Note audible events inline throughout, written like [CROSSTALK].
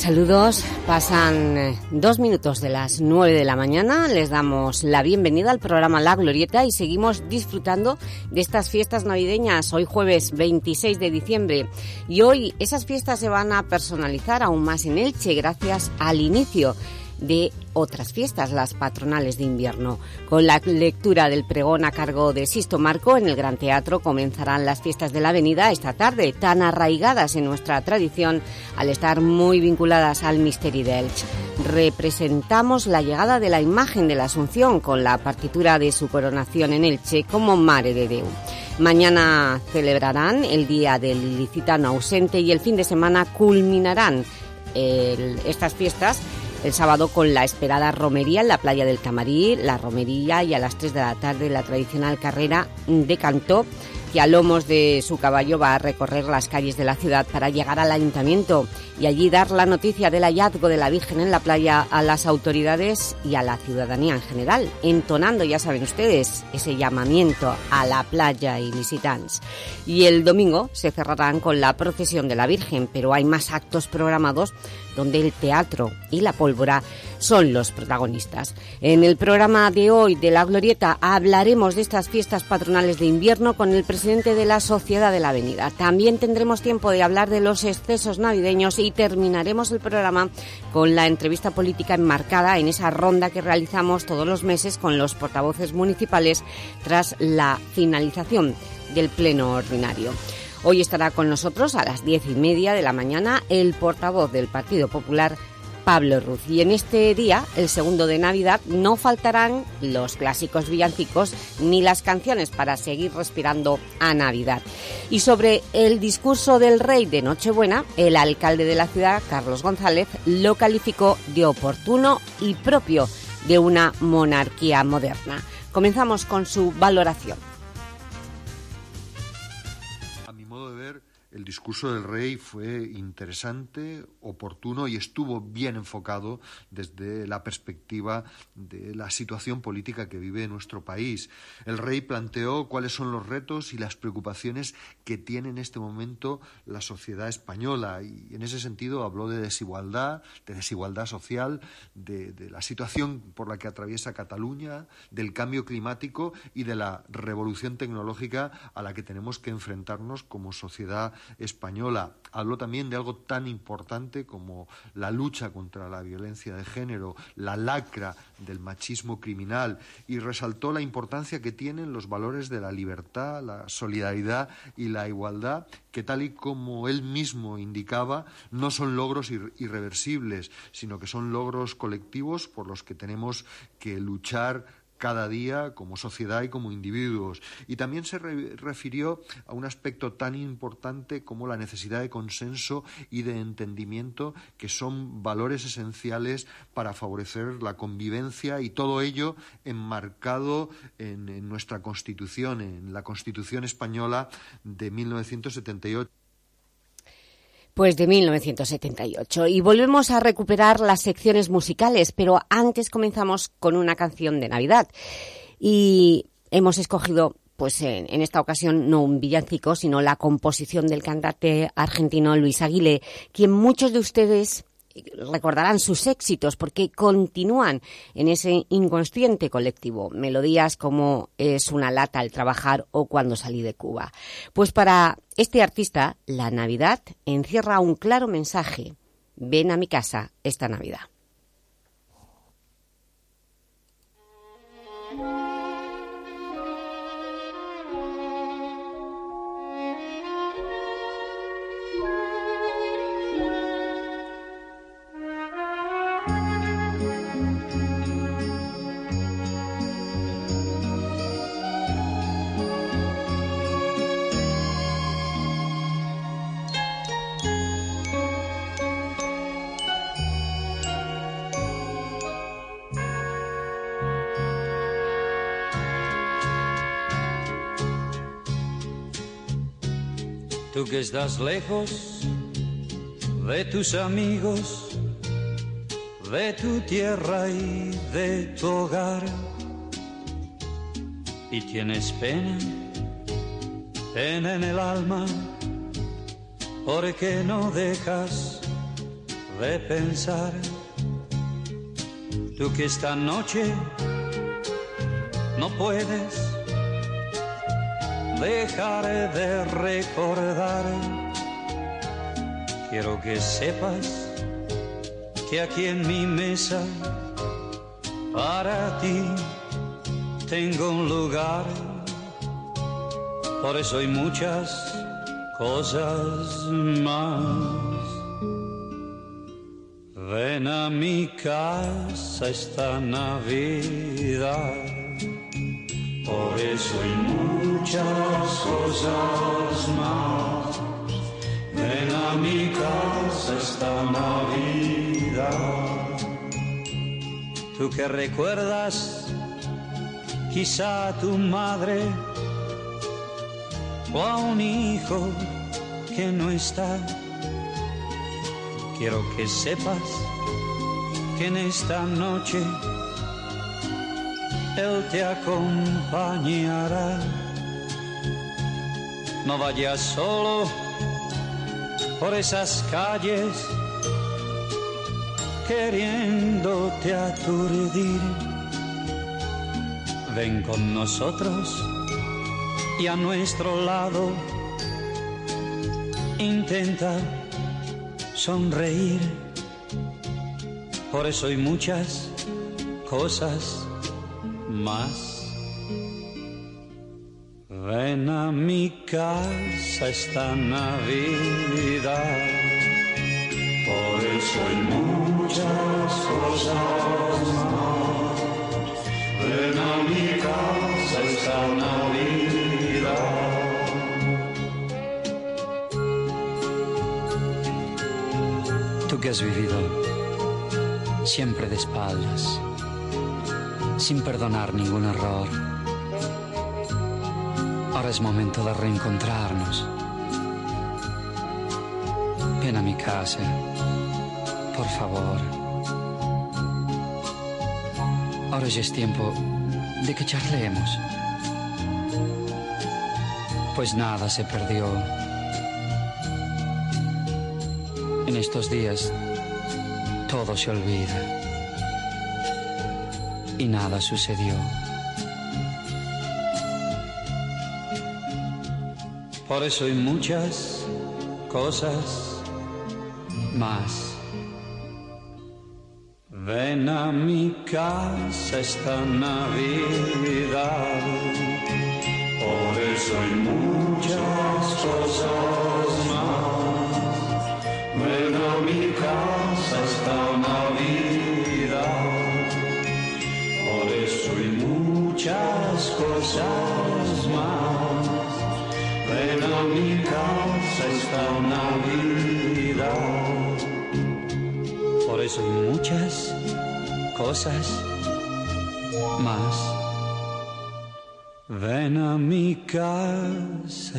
Saludos, pasan eh, dos minutos de las nueve de la mañana, les damos la bienvenida al programa La Glorieta y seguimos disfrutando de estas fiestas navideñas, hoy jueves 26 de diciembre. Y hoy esas fiestas se van a personalizar aún más en Elche gracias al inicio de otras fiestas, las patronales de invierno. Con la lectura del pregón a cargo de Sisto Marco en el Gran Teatro comenzarán las fiestas de la Avenida esta tarde, tan arraigadas en nuestra tradición al estar muy vinculadas al Misteri de Elche. Representamos la llegada de la imagen de la Asunción con la partitura de su coronación en Elche como Mare de Deu. Mañana celebrarán el Día del Licitano ausente y el fin de semana culminarán estas fiestas el sábado con la esperada romería en la playa del Camarí, la romería y a las 3 de la tarde la tradicional carrera de Cantó que a lomos de su caballo va a recorrer las calles de la ciudad para llegar al ayuntamiento y allí dar la noticia del hallazgo de la Virgen en la playa a las autoridades y a la ciudadanía en general, entonando, ya saben ustedes, ese llamamiento a la playa y visitantes. Y el domingo se cerrarán con la procesión de la Virgen, pero hay más actos programados donde el teatro y la pólvora son los protagonistas. En el programa de hoy de La Glorieta hablaremos de estas fiestas patronales de invierno con el presidente de la Sociedad de la Avenida. También tendremos tiempo de hablar de los excesos navideños y terminaremos el programa con la entrevista política enmarcada en esa ronda que realizamos todos los meses con los portavoces municipales tras la finalización del pleno ordinario. Hoy estará con nosotros a las diez y media de la mañana el portavoz del Partido Popular, Pablo Ruz. Y en este día, el segundo de Navidad, no faltarán los clásicos villancicos ni las canciones para seguir respirando a Navidad. Y sobre el discurso del rey de Nochebuena, el alcalde de la ciudad, Carlos González, lo calificó de oportuno y propio de una monarquía moderna. Comenzamos con su valoración. Discurso del rey fue interesante, oportuno y estuvo bien enfocado desde la perspectiva de la situación política que vive nuestro país. El rey planteó cuáles son los retos y las preocupaciones que tiene en este momento la sociedad española y en ese sentido habló de desigualdad, de desigualdad social, de, la situación por la que atraviesa Cataluña, del cambio climático y de la revolución tecnológica a la que tenemos que enfrentarnos como sociedad española. Habló también de algo tan importante como la lucha contra la violencia de género, la lacra del machismo criminal y resaltó la importancia que tienen los valores de la libertad, la solidaridad y la igualdad, que tal y como él mismo indicaba, no son logros irreversibles, sino que son logros colectivos por los que tenemos que luchar cada día como sociedad y como individuos. Y también se refirió a un aspecto tan importante como la necesidad de consenso y de entendimiento, que son valores esenciales para favorecer la convivencia y todo ello enmarcado en, en nuestra Constitución, en la Constitución española de 1978 pues de 1978. Y volvemos a recuperar las secciones musicales, pero antes comenzamos con una canción de Navidad. Y hemos escogido pues en, en, esta ocasión no un villancico, sino la composición del cantante argentino Luis Aguilé, quien muchos de ustedes recordarán sus éxitos porque continúan en ese inconsciente colectivo. Melodías como Es una lata al trabajar o Cuando salí de Cuba. Pues para este artista, la Navidad encierra un claro mensaje. Ven a mi casa esta Navidad. Tú que estás lejos de tus amigos, de tu tierra y de tu hogar. Y tienes pena, pena en el alma, porque no dejas de pensar. Tú que esta noche no puedes dejar de recordar. Quiero que sepas que aquí en mi mesa para ti tengo un lugar. Por eso hay muchas cosas más. Ven a mi casa esta Navidad. Por eso hay muchas cosas más. Ven a mi casa esta Navidad. Tú que recuerdas quizá a tu madre o a un hijo que no está. Quiero que sepas que en esta noche Él te acompañará. No vayas solo por esas calles queriéndote aturdir. Ven con nosotros y a nuestro lado intenta sonreír. Por eso hay muchas cosas más. Ven a mi casa esta Navidad. Por eso hay muchas cosas más. Ven a mi casa esta Navidad. Tú que has vivido siempre de espaldas, sin perdonar ningún error. Ahora es momento de reencontrarnos. Ven a mi casa, por favor. Ahora ya es tiempo de que charlemos. Pues nada se perdió. En estos días todo se olvida y nada sucedió. Por eso hay muchas cosas más. Ven a mi casa esta Navidad. Por eso hay muchas cosas más. Ven a mi casa esta Navidad. Por eso muchas cosas más. Ven a mi casa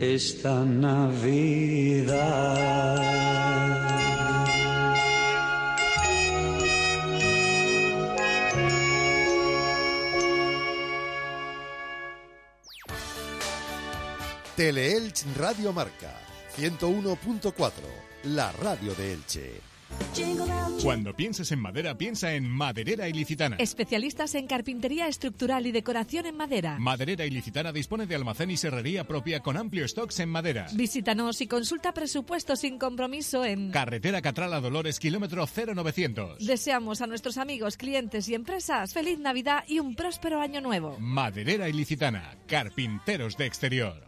esta Navidad. Teleelch Radio Marca 101.4, la radio de Elche. Cuando pienses en madera, piensa en Maderera Ilicitana. Especialistas en carpintería estructural y decoración en madera. Maderera Ilicitana dispone de almacén y serrería propia con amplio stocks en madera. Visítanos y consulta presupuesto sin compromiso en Carretera Catrala Dolores, kilómetro 0900. Deseamos a nuestros amigos, clientes y empresas feliz Navidad y un próspero año nuevo. Maderera Ilicitana, carpinteros de exterior.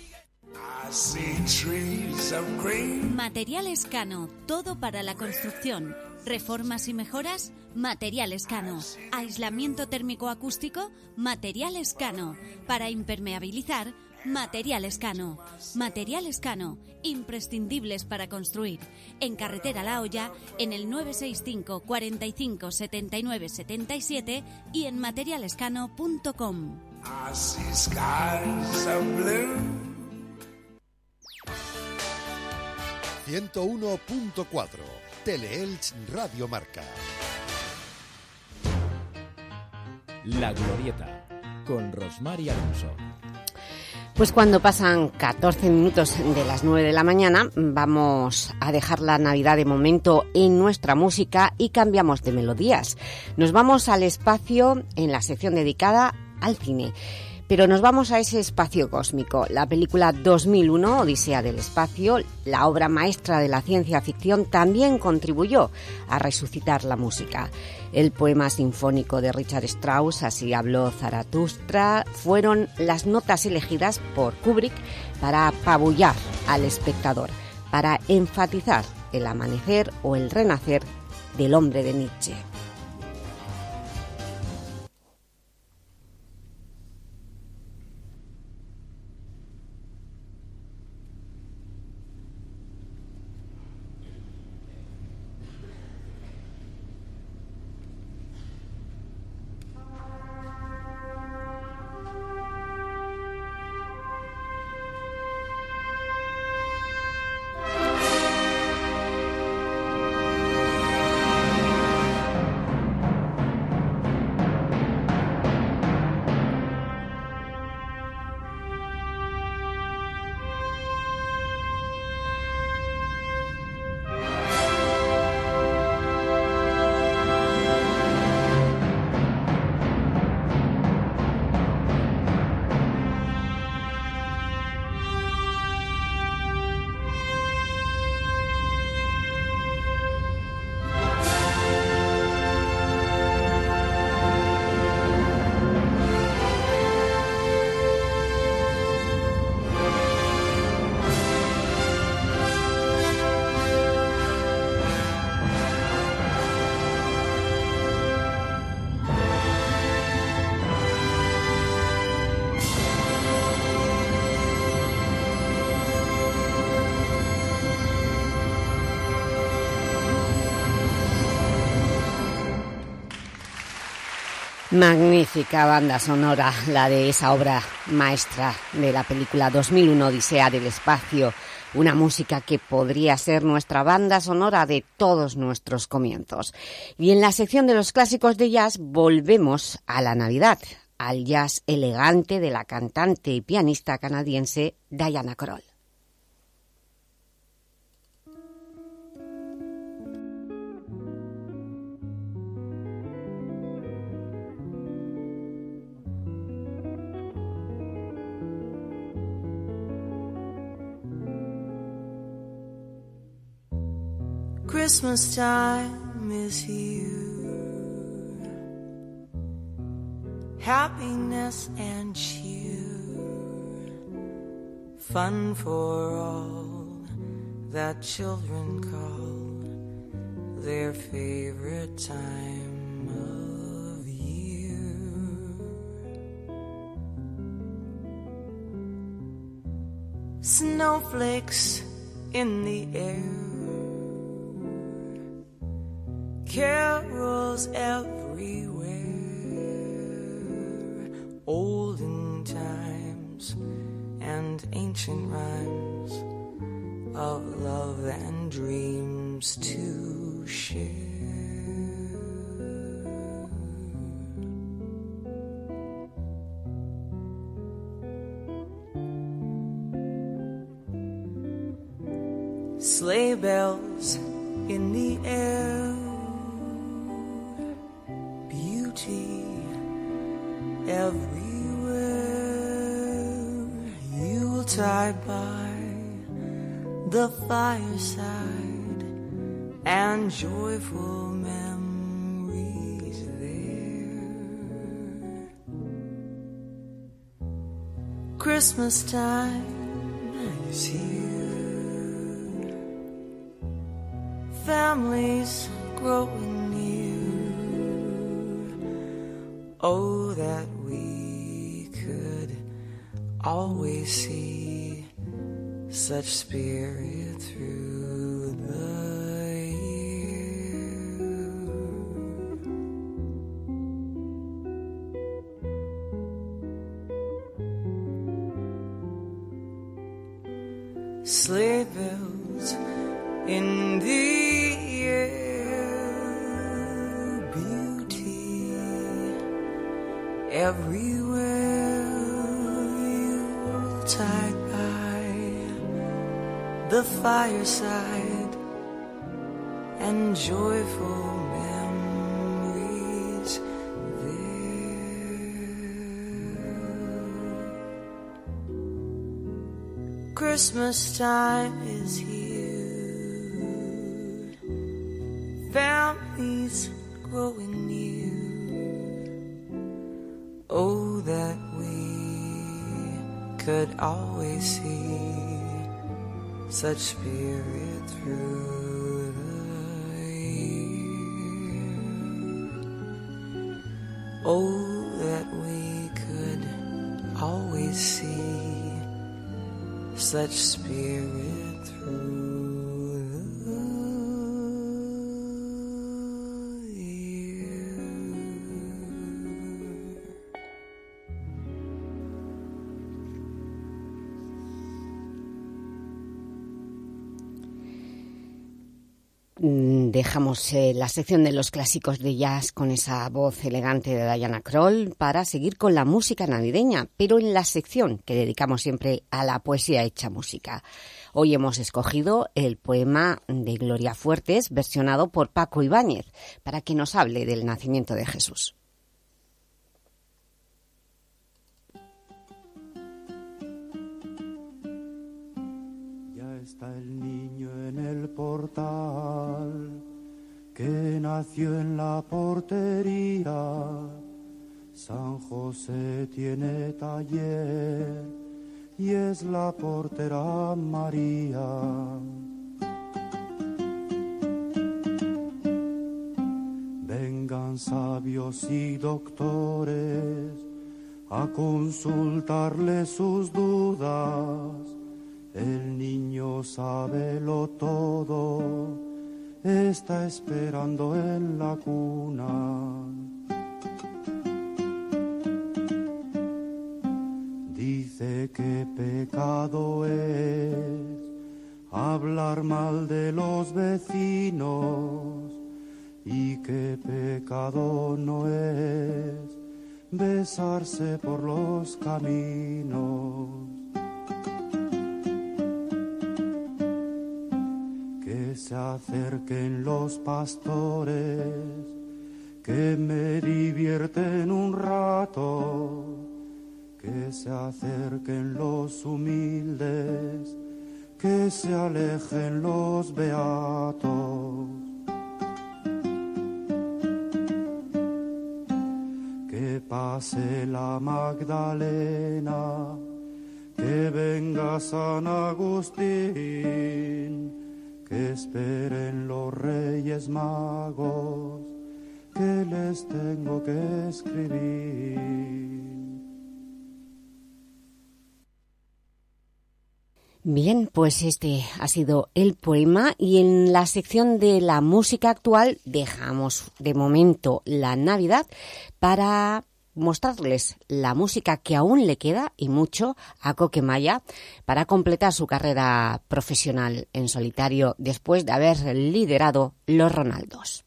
Materiales Cano, todo para la construcción. Reformas y mejoras, Materiales Cano. Aislamiento térmico acústico, Materiales Cano. Para impermeabilizar, Materiales Cano. Materiales Cano, imprescindibles para construir. En Carretera La Hoya, en el 965 45 79 77 y en materialescano.com. 101.4 Teleelch Radio Marca. La Glorieta con Rosmar y Alonso. Pues cuando pasan 14 minutos de las 9 de la mañana vamos a dejar la Navidad de momento en nuestra música y cambiamos de melodías. Nos vamos al espacio en la sección dedicada al cine. Pero nos vamos a ese espacio cósmico. La película 2001, Odisea del Espacio, la obra maestra de la ciencia ficción, también contribuyó a resucitar la música. El poema sinfónico de Richard Strauss, Así habló Zaratustra, fueron las notas elegidas por Kubrick para apabullar al espectador, para enfatizar el amanecer o el renacer del hombre de Nietzsche. Magnífica banda sonora, la de esa obra maestra de la película 2001 Odisea del Espacio, una música que podría ser nuestra banda sonora de todos nuestros comienzos. Y en la sección de los clásicos de jazz volvemos a la Navidad, al jazz elegante de la cantante y pianista canadiense Diana Kroll. Christmas time is here. Happiness and cheer, fun for all that children call their favorite time of year. Snowflakes in the air carols everywhere, olden times and ancient rhymes of love and dreams to share. Sleigh bells in the You'll by the fireside and joyful memories there. Christmas time is here. Families growing near. Oh, that we could always see such spirit through fireside and joyful memories there. Christmas time is here, families growing new. Oh, that we could always see such spirit through the year. Oh, that we could always see such spirit through. Dejamos eh, la sección de los clásicos de jazz con esa voz elegante de Diana Kroll para seguir con la música navideña, pero en la sección que dedicamos siempre a la poesía hecha música. Hoy hemos escogido el poema de Gloria Fuertes, versionado por Paco Ibáñez, para que nos hable del nacimiento de Jesús. Ya está el niño en el portal que nació en la portería. San José tiene taller y es la portera María. Vengan sabios y doctores a consultarle sus dudas. El niño sabe lo todo está esperando en la cuna. Dice que pecado es hablar mal de los vecinos y que pecado no es besarse por los caminos. Se acerquen los pastores, que me divierten un rato, que se acerquen los humildes, que se alejen los beatos. Que pase la Magdalena, que venga San Agustín esperen los reyes magos, que les tengo que escribir. Bien, pues este ha sido el poema y en la sección de la música actual dejamos de momento la Navidad para mostrarles la música que aún le queda y mucho a Coquemaya para completar su carrera profesional en solitario después de haber liderado los Ronaldos.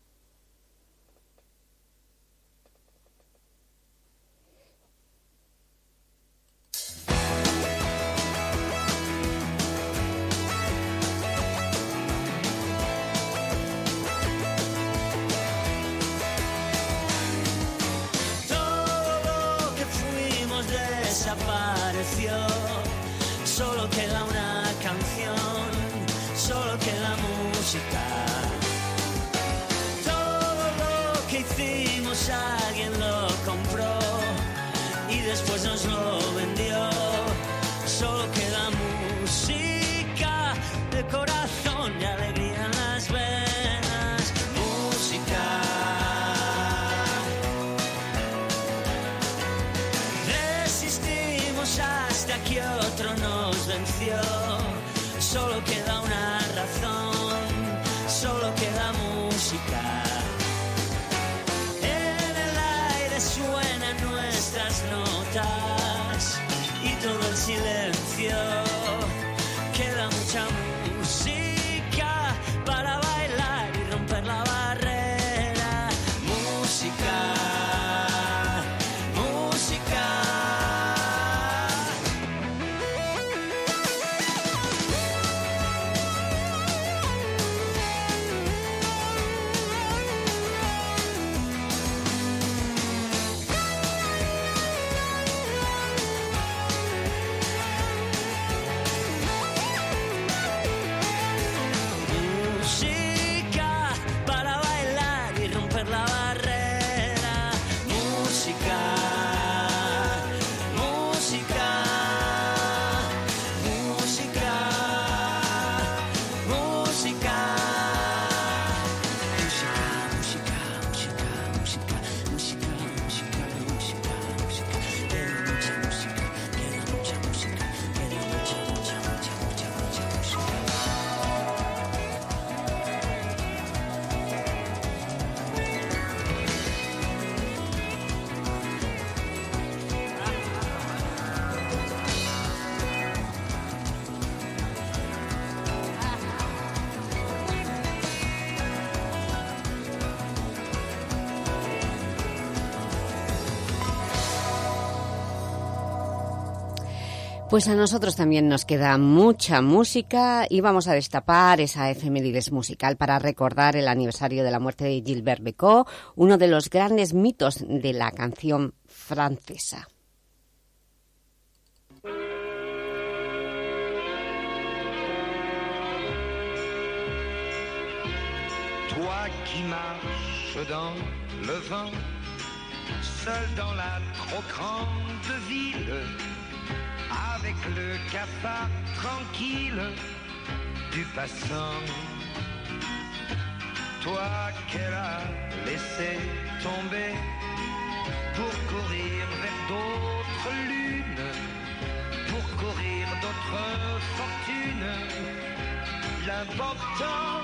Pues a nosotros también nos queda mucha música y vamos a destapar esa efemérides musical para recordar el aniversario de la muerte de Gilbert Bécaud, uno de los grandes mitos de la canción francesa. Toi qui marches dans le vent, seul dans la trop grande ville, avec le cafard tranquille du passant. Toi qu'elle a laissé tomber pour courir vers d'autres lunes, pour courir d'autres fortunes. L'important,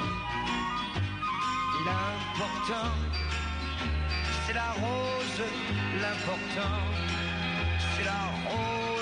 l'important, c'est la rose, l'important, c'est la rose,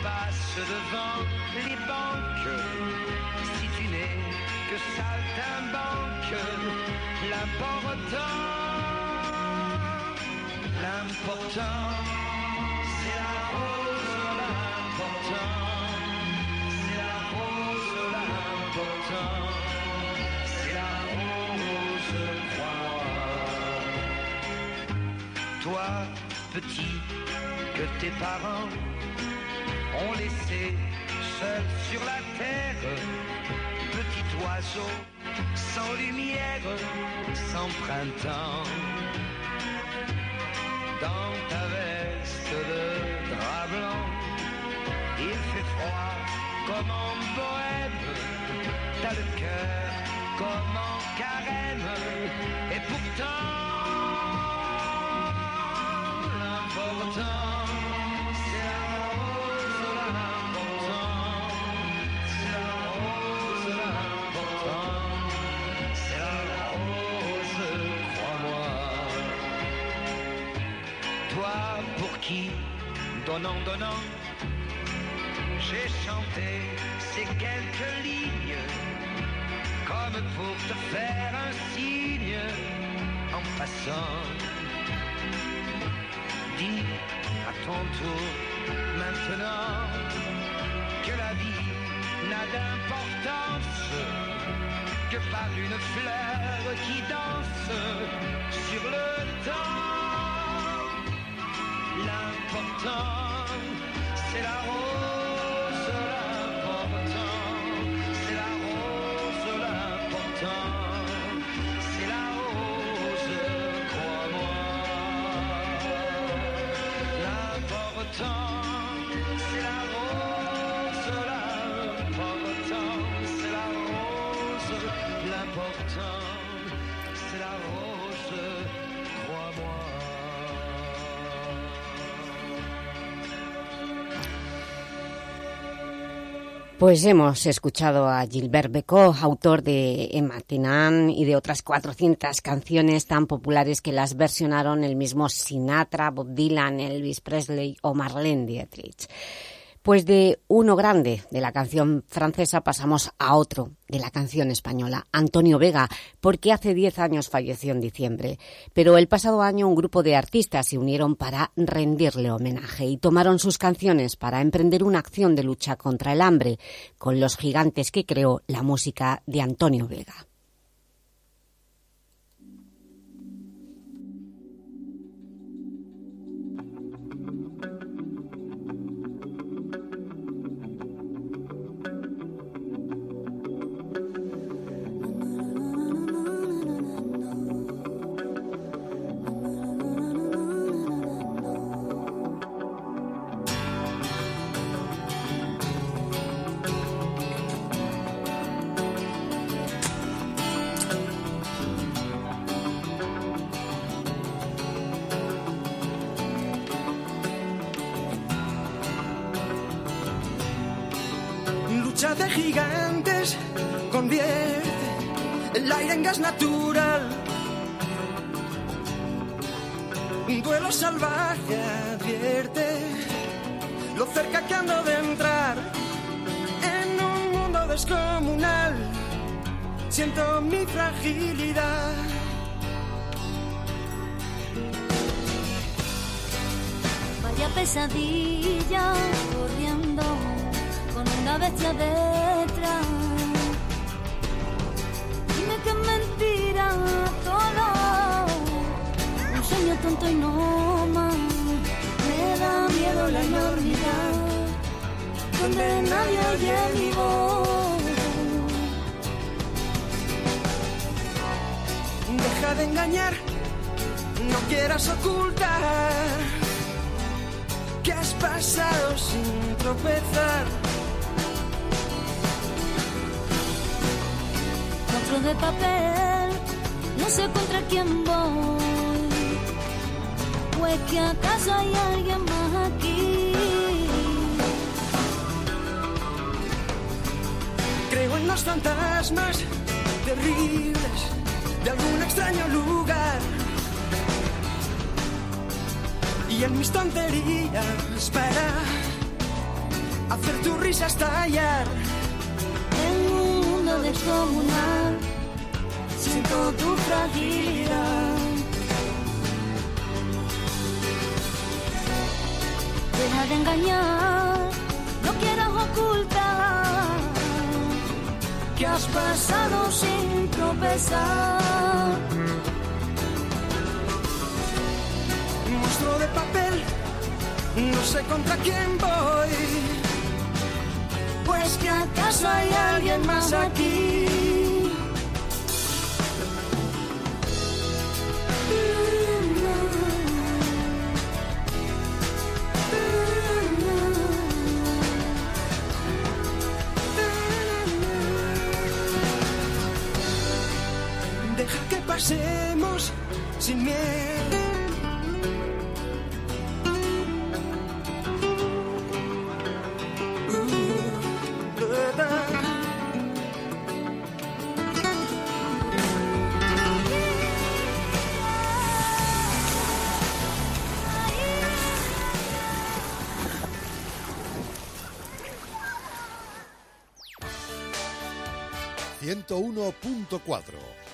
tu passes devant les banques. Si tu n'es que saltimbanque, l'important, l'important, c'est la rose, l'important, c'est la rose, l'important, c'est la rose, crois-moi. Toi, petit, que tes parents ont laissé seul sur la terre, petit oiseau sans lumière, sans printemps. Dans ta veste de drap blanc, il fait froid comme en bohème, t'as le cœur comme en carême, donnant, donnant, j'ai chanté ces quelques pour te faire un signe en passant. Dis à ton tour maintenant que la vie n'a d'importance que par une fleur qui danse sur le temps. L'important, c'est la rose, l'important, c'est la rose, l'important, c'est la rose, crois-moi. L'important, c'est la rose, l'important, c'est la rose, l'important, Pues hemos escuchado a Gilbert Becot, autor de Emma Tenan y de otras 400 canciones tan populares que las versionaron el mismo Sinatra, Bob Dylan, Elvis Presley o Marlene Dietrich. Pues de uno grande de la canción francesa pasamos a otro de la canción española, Antonio Vega, porque hace 10 años falleció en diciembre. Pero el pasado año un grupo de artistas se unieron para rendirle homenaje y tomaron sus canciones para emprender una acción de lucha contra el hambre con los gigantes que creó la música de Antonio Vega. Engañar, no quieras ocultar que has pasado sin tropezar. Monstruo de papel, no sé contra quién voy. Pues que acaso hay alguien más aquí. Creo en los fantasmas terribles de algún extraño lugar. Y en mis tonterías para hacer tu risa estallar. En un mundo descomunal, siento tu fragilidad. Deja de engañar, no quieras ocultar que has pasado sin tropezar. Monstruo de papel, no sé contra quién voy. Pues que acaso hay alguien más aquí. pasemos sin miedo. ...101.4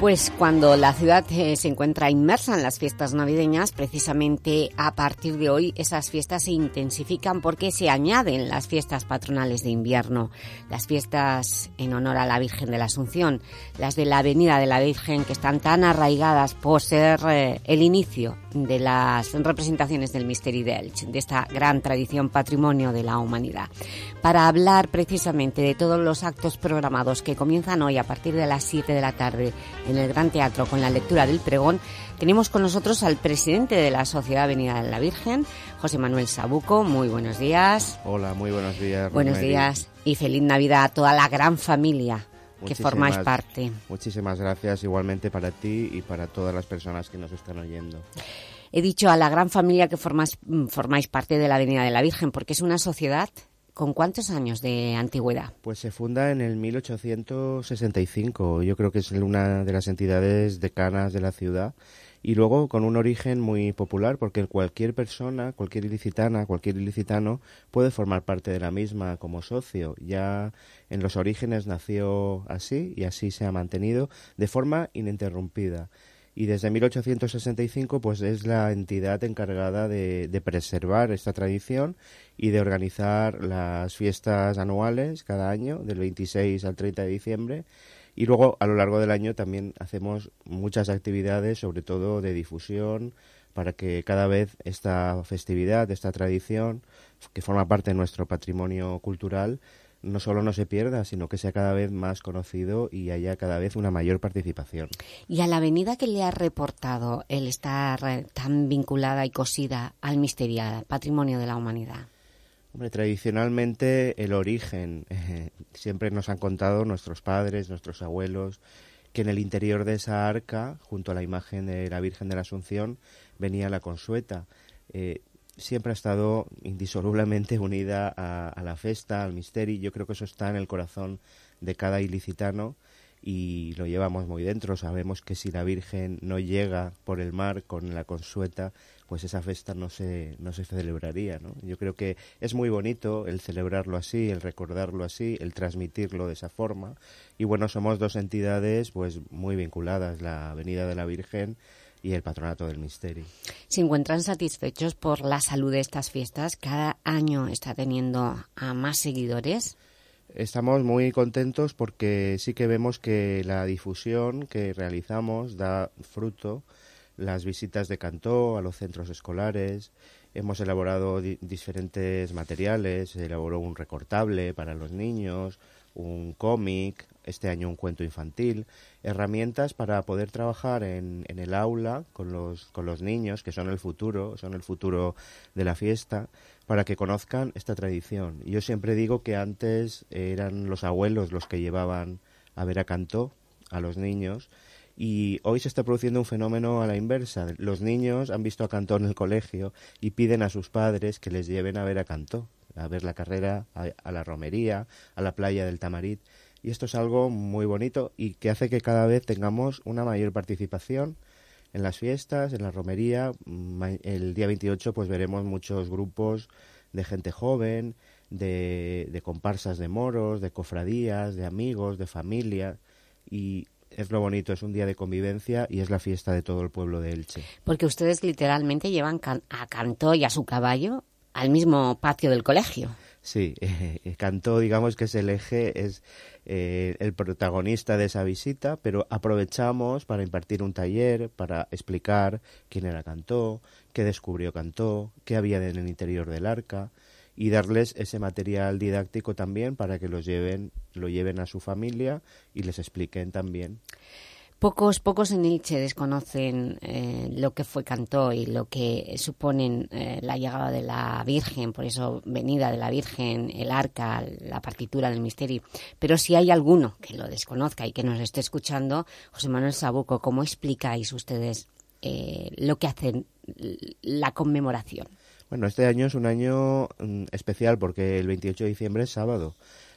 Pues cuando la ciudad eh, se encuentra inmersa en las fiestas navideñas, precisamente a partir de hoy esas fiestas se intensifican porque se añaden las fiestas patronales de invierno, las fiestas en honor a la Virgen de la Asunción, las de la Avenida de la Virgen que están tan arraigadas por ser eh, el inicio de las representaciones del Misteri de Elche, de esta gran tradición patrimonio de la humanidad. Para hablar precisamente de todos los actos programados que comienzan hoy a partir de las 7 de la tarde en el Gran Teatro con la lectura del pregón, tenemos con nosotros al presidente de la Sociedad Avenida de la Virgen, José Manuel Sabuco. Muy buenos días. Hola, muy buenos días. Buenos días y feliz Navidad a toda la gran familia que Muchísimas- formáis parte. Muchísimas gracias igualmente para ti y para todas las personas que nos están oyendo. He dicho a la gran familia que formáis, mm, formáis parte de la Avenida de la Virgen, porque es una sociedad con cuántos años de antigüedad. Pues se funda en el 1865. Yo creo que es una de las entidades decanas de la ciudad. Y luego con un origen muy popular, porque cualquier persona, cualquier ilicitana, cualquier ilicitano puede formar parte de la misma como socio. Ya en los orígenes nació así y así se ha mantenido de forma ininterrumpida. Y desde 1865 pues es la entidad encargada de, de preservar esta tradición y de organizar las fiestas anuales cada año del 26 al 30 de diciembre. Y luego a lo largo del año también hacemos muchas actividades sobre todo de difusión para que cada vez esta festividad, esta tradición que forma parte de nuestro patrimonio cultural no solo no se pierda, sino que sea cada vez más conocido y haya cada vez una mayor participación. ¿Y a la avenida que le ha reportado el estar eh, tan vinculada y cosida al misterial, patrimonio de la humanidad? Hombre, tradicionalmente el origen, eh, siempre nos han contado nuestros padres, nuestros abuelos, que en el interior de esa arca, junto a la imagen de la Virgen de la Asunción, venía la consueta. Eh, siempre ha estado indisolublemente [LAUGHS] unida a, a la festa, al misterio. Yo creo que eso está en el corazón de cada ilicitano y lo llevamos muy dentro. Sabemos que si la Virgen no llega por el mar con la consueta, pues esa fiesta no se, no se celebraría. ¿no? Yo creo que es muy bonito el celebrarlo así, el recordarlo así, el transmitirlo de esa forma. Y bueno, somos dos entidades pues muy vinculadas, la Avenida de la Virgen y el Patronato del Misterio. ¿Se encuentran satisfechos por la salud de estas fiestas? ¿Cada año está teniendo a más seguidores? Estamos muy contentos porque sí que vemos que la difusión que realizamos da fruto. Las visitas de Cantó a los centros escolares, hemos elaborado di diferentes materiales, se elaboró un recortable para los niños, un cómic, este año un cuento infantil, herramientas para poder trabajar en, en el aula con los, con los niños, que son el futuro, son el futuro de la fiesta, para que conozcan esta tradición. Yo siempre digo que antes eran los abuelos los que llevaban a ver a Cantó a los niños y hoy se está produciendo un fenómeno a la inversa. Los niños han visto a Cantó en el colegio y piden a sus padres que les lleven a ver a Cantó, a ver la carrera, a, a la romería, a la playa del Tamarit. Y esto es algo muy bonito y que hace que cada vez tengamos una mayor participación en las fiestas, en la romería. El día 28 pues veremos muchos grupos de gente joven, de, de comparsas de moros, de cofradías, de amigos, de familia y es lo bonito, es un día de convivencia y es la fiesta de todo el pueblo de Elche. Porque ustedes literalmente llevan can- a Cantó y a su caballo al mismo patio del colegio. Sí, [LAUGHS] eh, Cantó, digamos que es el eje, es eh, el protagonista de esa visita, pero aprovechamos para impartir un taller, para explicar quién era Cantó, qué descubrió Cantó, qué había en el interior del arca. y darles ese material didáctico también para que los lleven, lo lleven a su familia y les expliquen también. Pocos, pocos en Elche desconocen eh, lo que fue Cantó y lo que suponen eh, la llegada de la Virgen, por eso venida de la Virgen, el arca, la partitura del misterio. Pero si hay alguno que lo desconozca y que nos esté escuchando, José Manuel Sabuco, ¿cómo explicáis ustedes eh, lo que hacen la conmemoración? Bueno, este año es un año mm, especial porque el 28 de diciembre es sábado.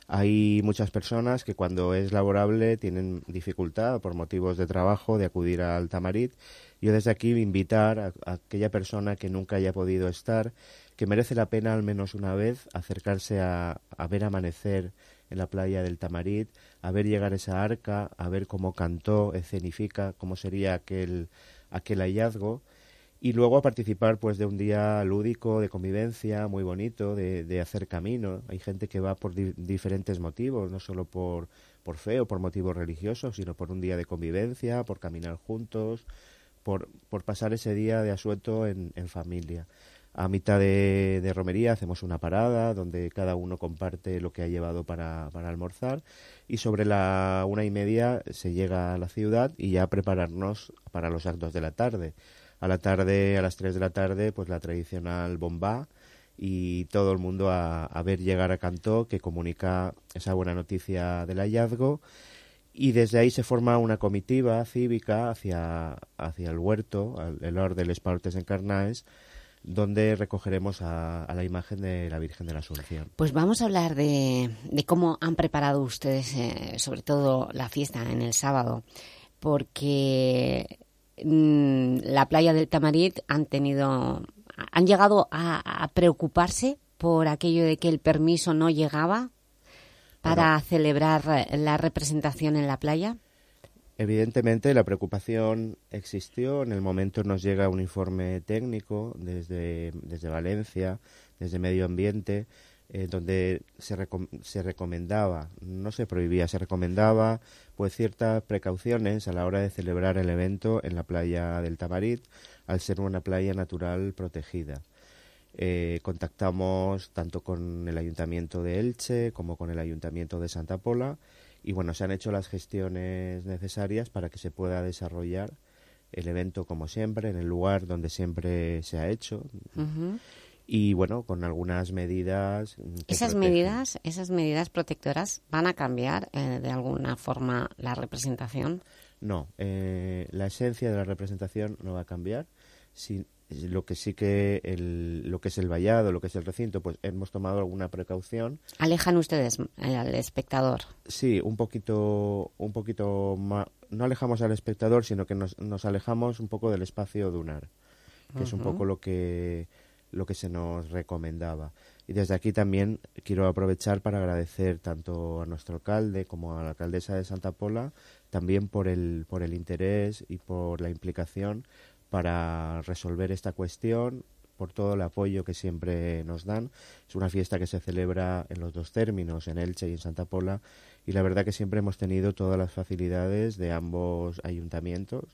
Hay muchas personas que cuando es laborable tienen dificultad por motivos de trabajo de acudir al Tamarit. Yo desde aquí invitar a, aquella persona que nunca haya podido estar, que merece la pena al menos una vez acercarse a, a ver amanecer en la playa del Tamarit, a ver llegar esa arca, a ver cómo cantó, escenifica, cómo sería aquel, aquel hallazgo y luego a participar pues de un día lúdico de convivencia muy bonito de, de hacer camino. Hay gente que va por di diferentes motivos no solo por por fe o por motivos religiosos sino por un día de convivencia por caminar juntos por, por pasar ese día de asueto en, en familia. A mitad de, de, romería hacemos una parada donde cada uno comparte lo que ha llevado para, para almorzar y sobre la una y media se llega a la ciudad y ya prepararnos para los actos de la tarde a la tarde, a las 3 de la tarde, pues la tradicional bomba y todo el mundo a, ver llegar a Cantó, que comunica esa buena noticia del hallazgo. Y desde ahí se forma una comitiva cívica hacia, hacia el huerto, el Hort de les Partes Encarnaes, donde recogeremos a, a, la imagen de la Virgen de la Asunción. Pues vamos a hablar de, de cómo han preparado ustedes, eh, sobre todo la fiesta en el sábado, porque Mm, la playa del Tamarit han tenido han llegado a, a, preocuparse por aquello de que el permiso no llegaba para bueno, celebrar la representación en la playa? Evidentemente la preocupación existió. En el momento nos llega un informe técnico desde, desde Valencia, desde Medio Ambiente, eh, donde se, recom se recomendaba, no se prohibía, se recomendaba pues ciertas precauciones a la hora de celebrar el evento en la playa del Tamarit, al ser una playa natural protegida. Eh, contactamos tanto con el Ayuntamiento de Elche como con el Ayuntamiento de Santa Pola y bueno, se han hecho las gestiones necesarias para que se pueda desarrollar el evento como siempre, en el lugar donde siempre se ha hecho. Y bueno con algunas medidas esas protegen. medidas esas medidas protectoras van a cambiar eh, de alguna forma la representación no eh, la esencia de la representación no va a cambiar si, lo que sí que el, lo que es el vallado lo que es el recinto pues hemos tomado alguna precaución alejan ustedes eh, al espectador sí un poquito un poquito más no alejamos al espectador sino que nos, nos alejamos un poco del espacio dunar que uh -huh. es un poco lo que lo que se nos recomendaba. Y desde aquí también quiero aprovechar para agradecer tanto a nuestro alcalde como a la alcaldesa de Santa Pola también por el, por el interés y por la implicación para resolver esta cuestión, por todo el apoyo que siempre nos dan. Es una fiesta que se celebra en los dos términos, en Elche y en Santa Pola, y la verdad que siempre hemos tenido todas las facilidades de ambos ayuntamientos,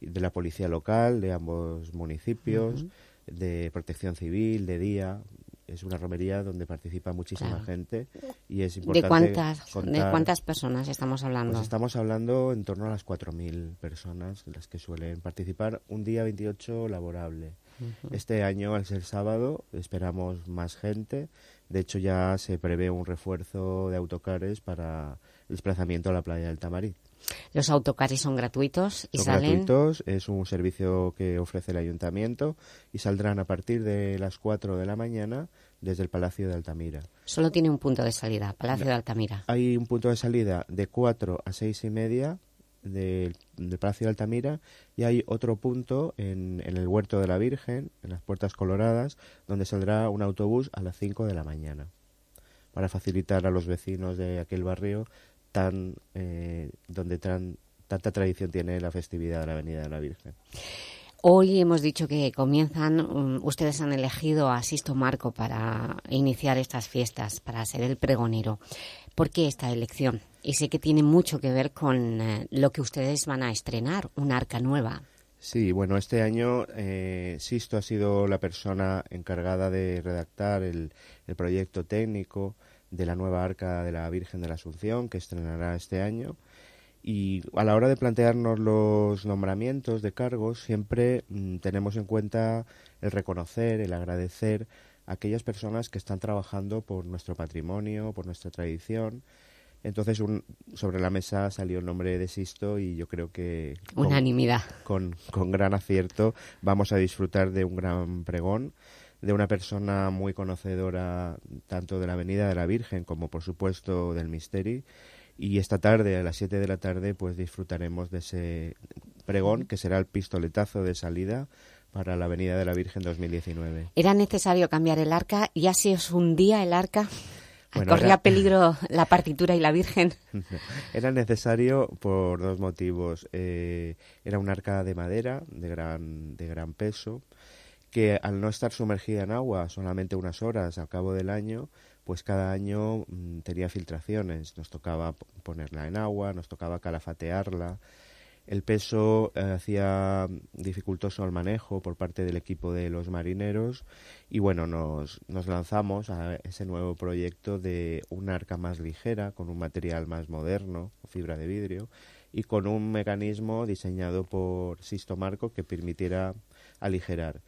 de la policía local, de ambos municipios. De protección civil, de día. Es una romería donde participa muchísima claro. gente y es importante. ¿De cuántas, contar, ¿De cuántas personas estamos hablando? Pues estamos hablando en torno a las 4.000 personas las que suelen participar un día 28 laborable. Uh -huh. Este año, al ser sábado, esperamos más gente. De hecho, ya se prevé un refuerzo de autocares para el desplazamiento a la playa del Tamarit. Los autocares son gratuitos y son salen... gratuitos, es un servicio que ofrece el ayuntamiento y saldrán a partir de las 4 de la mañana desde el Palacio de Altamira. Solo tiene un punto de salida, Palacio de Altamira. Hay un punto de salida de 4 a 6 y media del, del Palacio de Altamira y hay otro punto en, en el Huerto de la Virgen, en las Puertas Coloradas, donde saldrá un autobús a las 5 de la mañana para facilitar a los vecinos de aquel barrio tan eh, donde tan, tanta tradición tiene la festividad de la Avenida de la Virgen. Hoy hemos dicho que comienzan, um, ustedes han elegido a Sisto Marco para iniciar estas fiestas, para ser el pregonero. ¿Por qué esta elección? Y sé que tiene mucho que ver con eh, lo que ustedes van a estrenar, una arca nueva. Sí, bueno, este año eh, Sisto ha sido la persona encargada de redactar el, el proyecto técnico de la nueva arca de la Virgen de la Asunción que estrenará este año. Y a la hora de plantearnos los nombramientos de cargos, siempre mm, tenemos en cuenta el reconocer, el agradecer a aquellas personas que están trabajando por nuestro patrimonio, por nuestra tradición. Entonces, un- sobre la mesa salió el nombre de Sisto y yo creo que... con- Unanimidad. Con, con gran acierto vamos a disfrutar de un gran pregón, de una persona muy conocedora tanto de la Avenida de la Virgen como, por supuesto, del Misteri. Y esta tarde, a las 7 de la tarde, pues disfrutaremos de ese pregón que será el pistoletazo de salida para la Avenida de la Virgen 2019. ¿Era necesario cambiar el arca? ¿Ya se os hundía el arca? Bueno, ¿Corría era- peligro la partitura y la Virgen? [LAUGHS] Era necesario por dos motivos. Eh, era un arca de madera de gran, de gran peso que al no estar sumergida en agua solamente unas horas al cabo del año, pues cada año mm, tenía filtraciones. Nos tocaba ponerla en agua, nos tocaba calafatearla. El peso eh, hacía dificultoso el manejo por parte del equipo de los marineros y bueno, nos, nos lanzamos a ese nuevo proyecto de un arca más ligera, con un material más moderno, fibra de vidrio, y con un mecanismo diseñado por Sisto Marco que permitiera aligerar.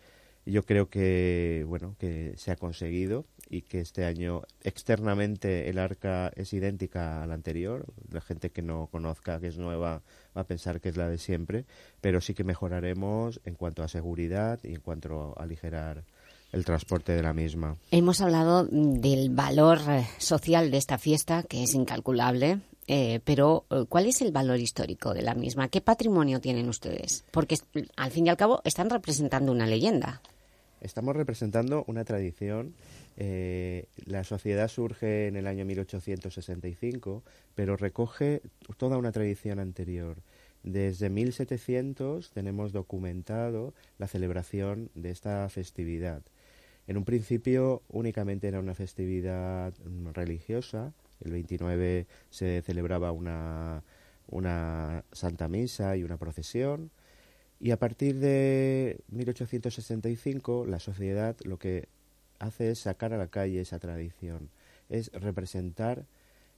Yo creo que bueno que se ha conseguido y que este año externamente el arca es idéntica a la anterior. La gente que no conozca, que es nueva, va a pensar que es la de siempre, pero sí que mejoraremos en cuanto a seguridad y en cuanto a aligerar el transporte de la misma. Hemos hablado del valor eh, social de esta fiesta, que es incalculable, eh, pero eh, ¿cuál es el valor histórico de la misma? ¿Qué patrimonio tienen ustedes? Porque al fin y al cabo están representando una leyenda. Estamos representando una tradición. eh, la sociedad surge en el año 1865, pero recoge toda una tradición anterior. Desde 1700 tenemos documentado la celebración de esta festividad. En un principio únicamente era una festividad mm, religiosa. El 29 se celebraba una, una Santa Misa y una procesión. Y a partir de 1865 la sociedad lo que hace es sacar a la calle esa tradición, es representar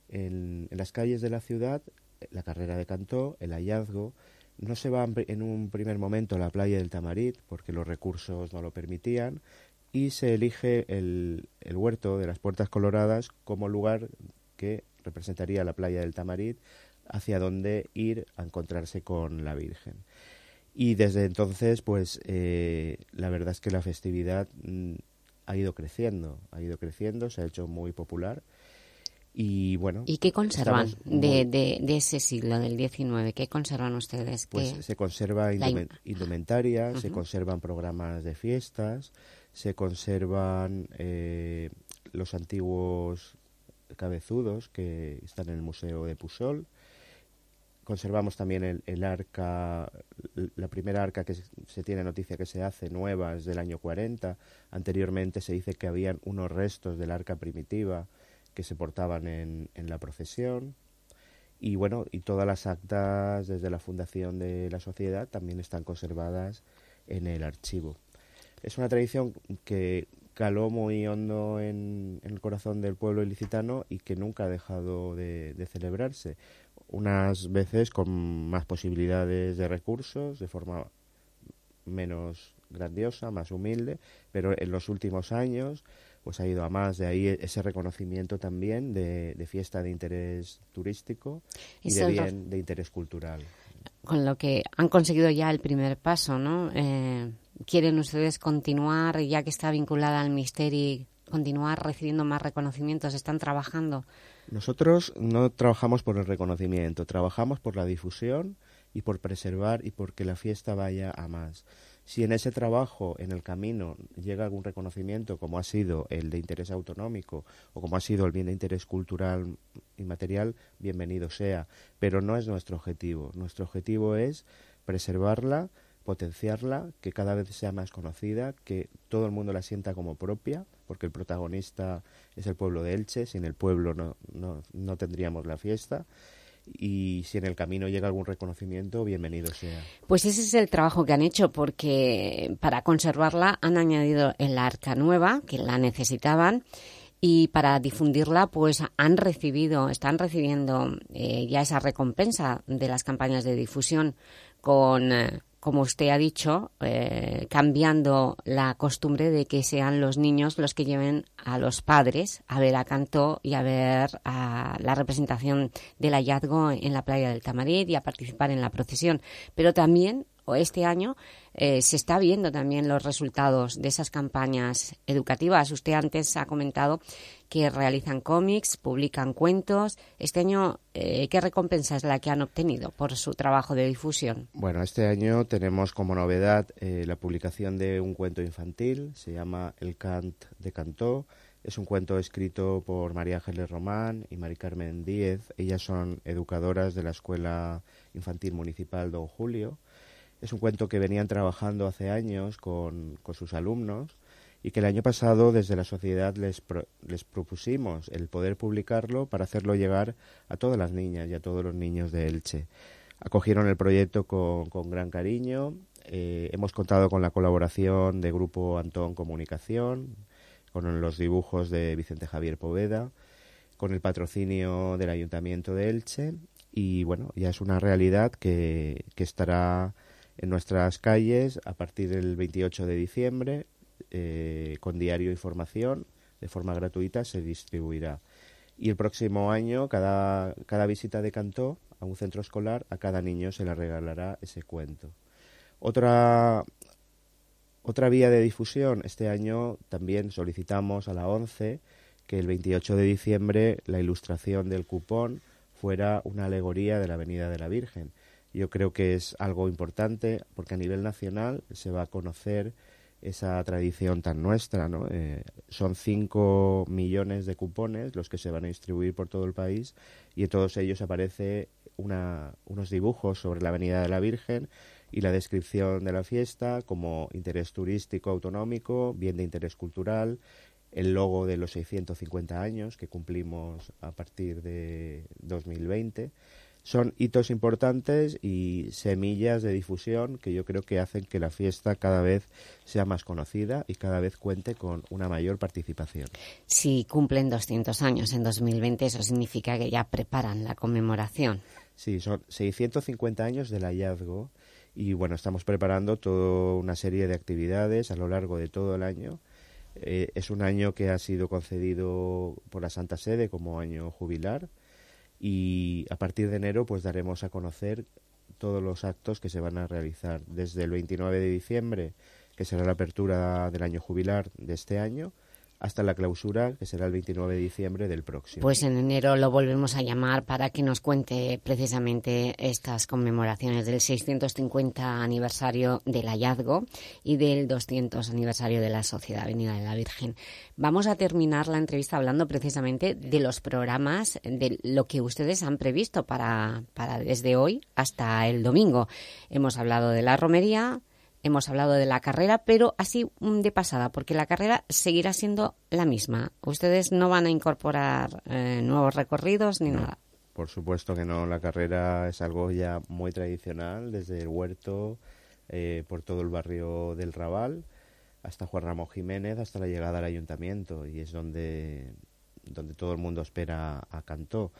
en, las calles de la ciudad eh, la carrera de Cantó, el hallazgo. No se va en un primer momento a la playa del Tamarit porque los recursos no lo permitían y se elige el, el huerto de las Puertas Coloradas como lugar que representaría la playa del Tamarit hacia donde ir a encontrarse con la Virgen. Y desde entonces, pues eh, la verdad es que la festividad mm, ha ido creciendo, ha ido creciendo, se ha hecho muy popular. Y bueno. ¿Y qué conservan muy- de, de- ese siglo, del XIX? ¿Qué conservan ustedes? Pues ¿Qué- se conserva la indumen- im- indumentaria, se conservan programas de fiestas, se conservan eh, los antiguos cabezudos que están en el Museo de Pusol. Conservamos también el, el arca, la primera arca que se- tiene noticia que se hace nueva es del año 40. Anteriormente se dice que habían unos restos del arca primitiva que se portaban en, en la procesión. Y bueno, y todas las actas desde la fundación de la sociedad también están conservadas en el archivo. Es una tradición que caló muy hondo en, en el corazón del pueblo ilicitano y que nunca ha dejado de, de celebrarse. Unas veces con más posibilidades de recursos, de forma menos grandiosa, más humilde, pero en los últimos años pues ha ido a más, de ahí ese reconocimiento también de, de fiesta de interés turístico y de bien de interés cultural. con lo que han conseguido ya el primer paso, ¿no? Eh, ¿Quieren ustedes continuar, ya que está vinculada al misterio, continuar recibiendo más reconocimientos? ¿Están trabajando? Nosotros no trabajamos por el reconocimiento, trabajamos por la difusión y por preservar y por que la fiesta vaya a más. Si en ese trabajo, en el camino, llega algún reconocimiento, como ha sido el de interés autonómico o como ha sido el bien de interés cultural y material, bienvenido sea. Pero no es nuestro objetivo. Nuestro objetivo es preservarla, potenciarla, que cada vez sea más conocida, que todo el mundo la sienta como propia, porque el protagonista es el pueblo de Elche, sin el pueblo no, no, no tendríamos la fiesta, y si en el camino llega algún reconocimiento, bienvenido sea. Pues ese es el trabajo que han hecho, porque para conservarla han añadido el arca nueva, que la necesitaban, y para difundirla pues han recibido, están recibiendo eh, ya esa recompensa de las campañas de difusión con, eh, como usted ha dicho, eh, cambiando la costumbre de que sean los niños los que lleven a los padres a ver a Cantó y a ver a la representación del hallazgo en la playa del Tamarit y a participar en la procesión. Pero también o este año eh, se está viendo también los resultados de esas campañas educativas. Usted antes ha comentado que realizan cómics, publican cuentos. Este año, eh, ¿qué recompensa es la que han obtenido por su trabajo de difusión? Bueno, este año tenemos como novedad eh, la publicación de un cuento infantil, se llama El Cant de Cantó. Es un cuento escrito por María Ángeles Román y Mari Carmen Díez. Ellas son educadoras de la Escuela Infantil Municipal Don Julio. Es un cuento que venían trabajando hace años con, sus alumnos y que el año pasado desde la sociedad les, pro, les propusimos el poder publicarlo para hacerlo llegar a todas las niñas y a todos los niños de Elche. Acogieron el proyecto con, gran cariño. Eh, hemos contado con la colaboración de Grupo Antón Comunicación, con los dibujos de Vicente Javier Poveda, con el patrocinio del Ayuntamiento de Elche y bueno, ya es una realidad que estará en nuestras calles a partir del 28 de diciembre eh, con diario y formación de forma gratuita se distribuirá. Y el próximo año, cada, cada visita de Cantó a un centro escolar, a cada niño se le regalará ese cuento. Otra, otra vía de difusión, este año también solicitamos a la ONCE que el 28 de diciembre la ilustración del cupón fuera una alegoría de la Avenida de la Virgen. Yo creo que es algo importante porque a nivel nacional se va a conocer esa tradición tan nuestra, ¿no? Eh, son 5 millones de cupones los que se van a distribuir por todo el país y en todos ellos aparece una, unos dibujos sobre la Avenida de la Virgen y la descripción de la fiesta como interés turístico autonómico, bien de interés cultural, el logo de los 650 años que cumplimos a partir de 2020 son hitos importantes y semillas de difusión que yo creo que hacen que la fiesta cada vez sea más conocida y cada vez cuente con una mayor participación. Si cumplen 200 años en 2020, eso significa que ya preparan la conmemoración. Sí, son 650 años del hallazgo y bueno, estamos preparando toda una serie de actividades a lo largo de todo el año. Eh, es un año que ha sido concedido por la Santa Sede como año jubilar y a partir de enero pues daremos a conocer todos los actos que se van a realizar. Desde el 29 de diciembre que será la apertura del año jubilar de este año hasta la clausura, que será el 29 de diciembre del próximo. Pues en enero lo volvemos a llamar para que nos cuente precisamente estas conmemoraciones del 650 aniversario del hallazgo y del 200 aniversario de la Sociedad Avenida de la Virgen. Vamos a terminar la entrevista hablando precisamente de los programas, de lo que ustedes han previsto para, para desde hoy hasta el domingo. Hemos hablado de la romería, hemos hablado de la carrera, pero así mm, de pasada, porque la carrera seguirá siendo la misma. Ustedes no van a incorporar eh, nuevos recorridos ni No, nada. Por supuesto que no, la carrera es algo ya muy tradicional, desde el huerto, eh, por todo el barrio del Raval, hasta Juan Ramón Jiménez, hasta la llegada al ayuntamiento, y es donde, donde todo el mundo espera a Cantó.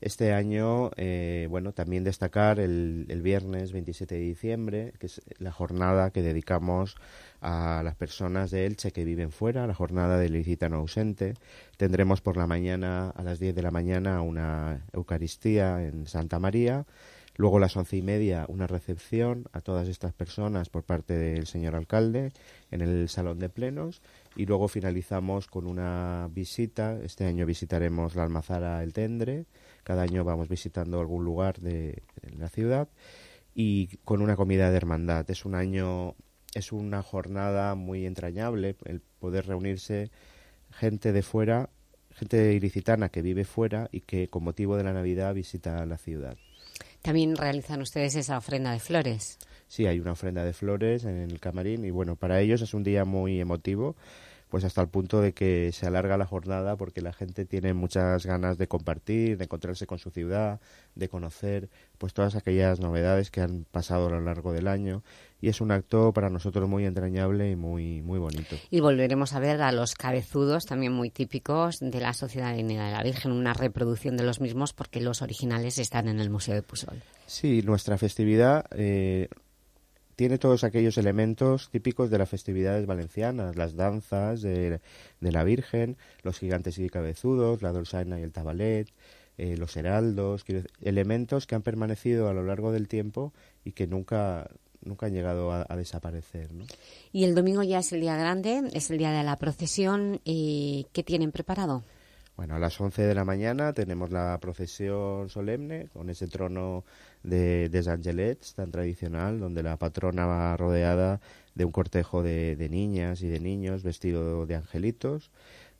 Este año, eh, bueno, también destacar el, el viernes 27 de diciembre, que es la jornada que dedicamos a las personas de Elche que viven fuera, la jornada del licitano ausente. Tendremos por la mañana, a las 10 de la mañana, una Eucaristía en Santa María. Luego a las once y media una recepción a todas estas personas por parte del señor alcalde en el salón de plenos y luego finalizamos con una visita. Este año visitaremos la Almazara El Tendre. Cada año vamos visitando algún lugar de la ciudad y con una comida de hermandad. Es un año, es una jornada muy entrañable el poder reunirse gente de fuera, gente ilicitana que vive fuera y que con motivo de la Navidad visita la ciudad. También realizan ustedes esa ofrenda de flores. Sí, hay una ofrenda de flores en el camarín y bueno, para ellos es un día muy emotivo pues hasta el punto de que se alarga la jornada porque la gente tiene muchas ganas de compartir, de encontrarse con su ciudad, de conocer pues todas aquellas novedades que han pasado a lo largo del año y es un acto para nosotros muy entrañable y muy muy bonito. Y volveremos a ver a los cabezudos, también muy típicos de la Sociedad de la Virgen, una reproducción de los mismos porque los originales están en el Museo de Pusol. Sí, nuestra festividad eh, tiene todos aquellos elementos típicos de las festividades valencianas, las danzas de, la Virgen, los gigantes y cabezudos, la dolzaina y el tabalet, eh, los heraldos, elementos que han permanecido a lo largo del tiempo y que nunca nunca han llegado a, a desaparecer. ¿no? Y el domingo ya es el día grande, es el día de la procesión. ¿Y qué tienen preparado? Bueno, a las 11 de la mañana tenemos la procesión solemne con ese trono de, de Sant Gelets tan tradicional, donde la patrona va rodeada de un cortejo de, de niñas y de niños vestido de angelitos.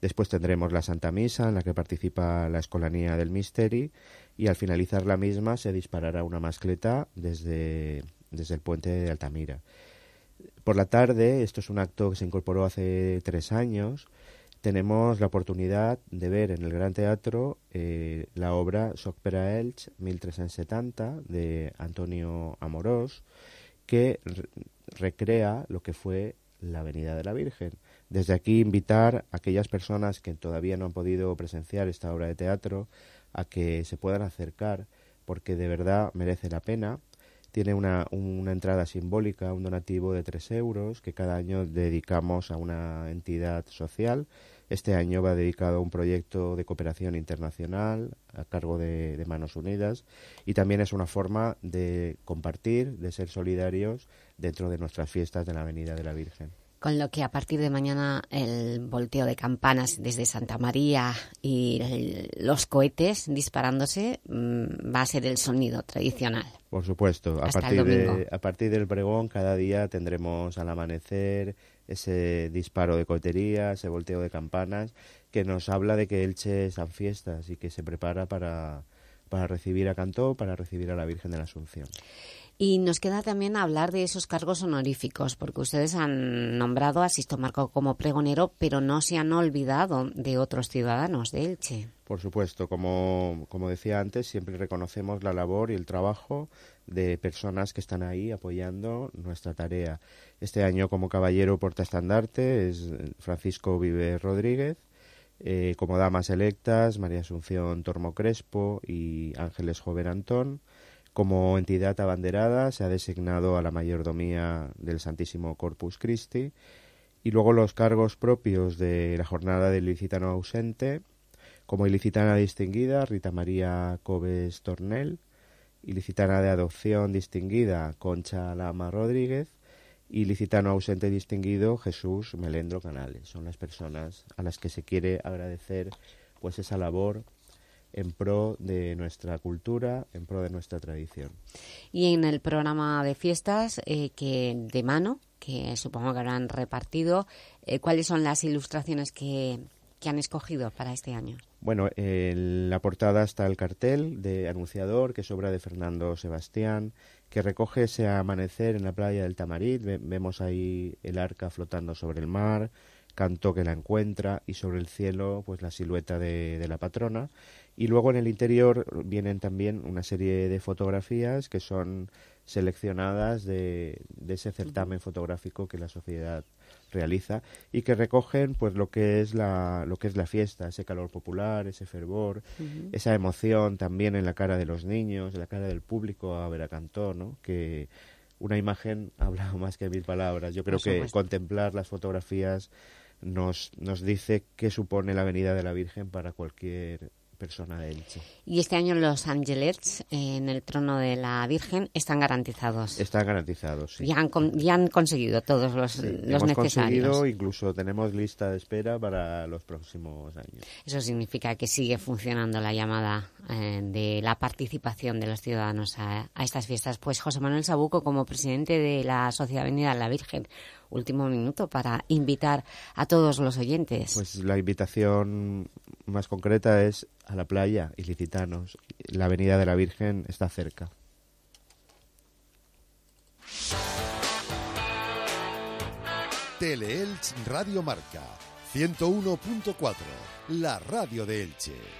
Después tendremos la Santa Misa, en la que participa la Escolanía del Misteri, y al finalizar la misma se disparará una mascleta desde, desde el puente de Altamira. Por la tarde, esto es un acto que se incorporó hace tres años, tenemos la oportunidad de ver en el Gran Teatro eh, la obra Soc per a Elx 1370 de Antonio Amorós, que re recrea lo que fue la Avenida de la Virgen. Desde aquí invitar a aquellas personas que todavía no han podido presenciar esta obra de teatro a que se puedan acercar porque de verdad merece la pena. Tiene una, entrada simbólica, un donativo de 3 euros que cada año dedicamos a una entidad social. Este año va dedicado a un proyecto de cooperación internacional a cargo de, de Manos Unidas y también es una forma de compartir, de ser solidarios dentro de nuestras fiestas de la Avenida de la Virgen. Con lo que a partir de mañana el volteo de campanas desde Santa María y el, los cohetes disparándose mmm, va a ser el sonido tradicional. Por supuesto, a Hasta partir, de, a partir del pregón cada día tendremos al amanecer ese disparo de cohetería, ese volteo de campanas que nos habla de que Elche están fiestas y que se prepara para, para recibir a Cantó, para recibir a la Virgen de la Asunción. Y nos queda también hablar de esos cargos honoríficos, porque ustedes han nombrado a Sisto Marco como pregonero, pero no se han olvidado de otros ciudadanos de Elche. Por supuesto, como, como decía antes, siempre reconocemos la labor y el trabajo de personas que están ahí apoyando nuestra tarea. Este año como caballero portaestandarte es Francisco Vive Rodríguez, eh, como damas electas María Asunción Tormo Crespo y Ángeles Joven Antón. Como entidad abanderada se ha designado a la mayordomía del Santísimo Corpus Christi y luego los cargos propios de la jornada del ilicitano ausente, como ilicitana distinguida Rita María Cobes Tornel, ilicitana de adopción distinguida Concha Lama Rodríguez y licitano ausente distinguido Jesús Melendro Canales. Son las personas a las que se quiere agradecer pues esa labor en pro de nuestra cultura, en pro de nuestra tradición. Y en el programa de fiestas, eh, que de mano, que supongo que habrán repartido, eh, ¿cuáles son las ilustraciones que, que, han escogido para este año? Bueno, en la portada está el cartel de Anunciador, que es obra de Fernando Sebastián, que recoge ese amanecer en la playa del Tamarit. Vemos ahí el arca flotando sobre el mar, Cantó que la encuentra y sobre el cielo pues la silueta de, de la patrona. Y luego en el interior vienen también una serie de fotografías que son seleccionadas de, de ese certamen fotográfico que la sociedad realiza y que recogen pues lo que es la lo que es la fiesta ese calor popular ese fervor uh -huh. esa emoción también en la cara de los niños en la cara del público a ver a Cantó no que una imagen [LAUGHS] habla más que mil palabras yo creo Por que supuesto. contemplar las fotografías nos nos dice qué supone la venida de la Virgen para cualquier persona de Elche. Y este año los Angelets en el trono de la Virgen están garantizados. Están garantizados, sí. Ya han, ya han conseguido todos los, sí, los hemos necesarios. conseguido, incluso tenemos lista de espera para los próximos años. Eso significa que sigue funcionando la llamada eh, de la participación de los ciudadanos a, a estas fiestas. Pues José Manuel Sabuco, como presidente de la Sociedad Avenida La Virgen, último minuto para invitar a todos los oyentes. Pues la invitación más concreta es a la playa, ilicitanos. La Avenida de la Virgen está cerca. Teleelch Radio Marca 101.4, la radio de Elche.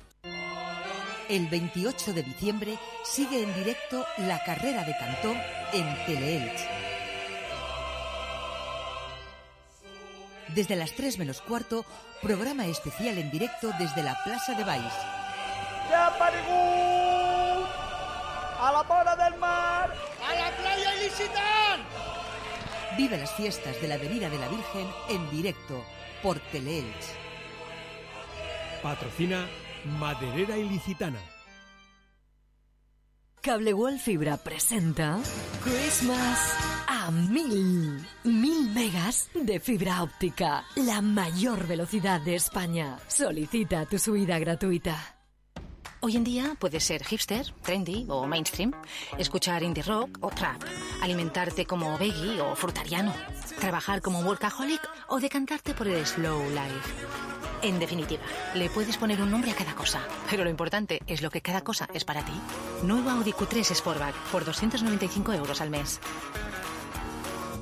El 28 de diciembre sigue en directo la carrera de Cantó en Teleelch. Desde las 3 menos cuarto, programa especial en directo desde la Plaza de Baix. ¡Ya Parigut! ¡A la bona del mar! ¡A la playa Ilicitán! Vive las fiestas de la Avenida de la Virgen en directo por Teleelch. Patrocina Maderera Ilicitana. Cable World Fibra presenta Christmas a mil. Mil megas de fibra óptica. La mayor velocidad de España. Solicita tu subida gratuita. Hoy en día puedes ser hipster, trendy o mainstream, escuchar indie rock o trap, alimentarte como veggie o frutariano, trabajar como workaholic o decantarte por el slow life. En definitiva, le puedes poner un nombre a cada cosa, pero lo importante es lo que cada cosa es para ti. Nuevo Audi Q3 Sportback por 295 euros al mes.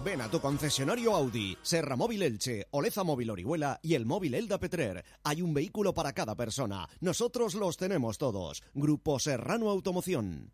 Ven a tu concesionario Audi, Serra Móvil Elche, Oleza Móvil Orihuela y el móvil Elda Petrer. Hay un vehículo para cada persona. Nosotros los tenemos todos. Grupo Serrano Automoción.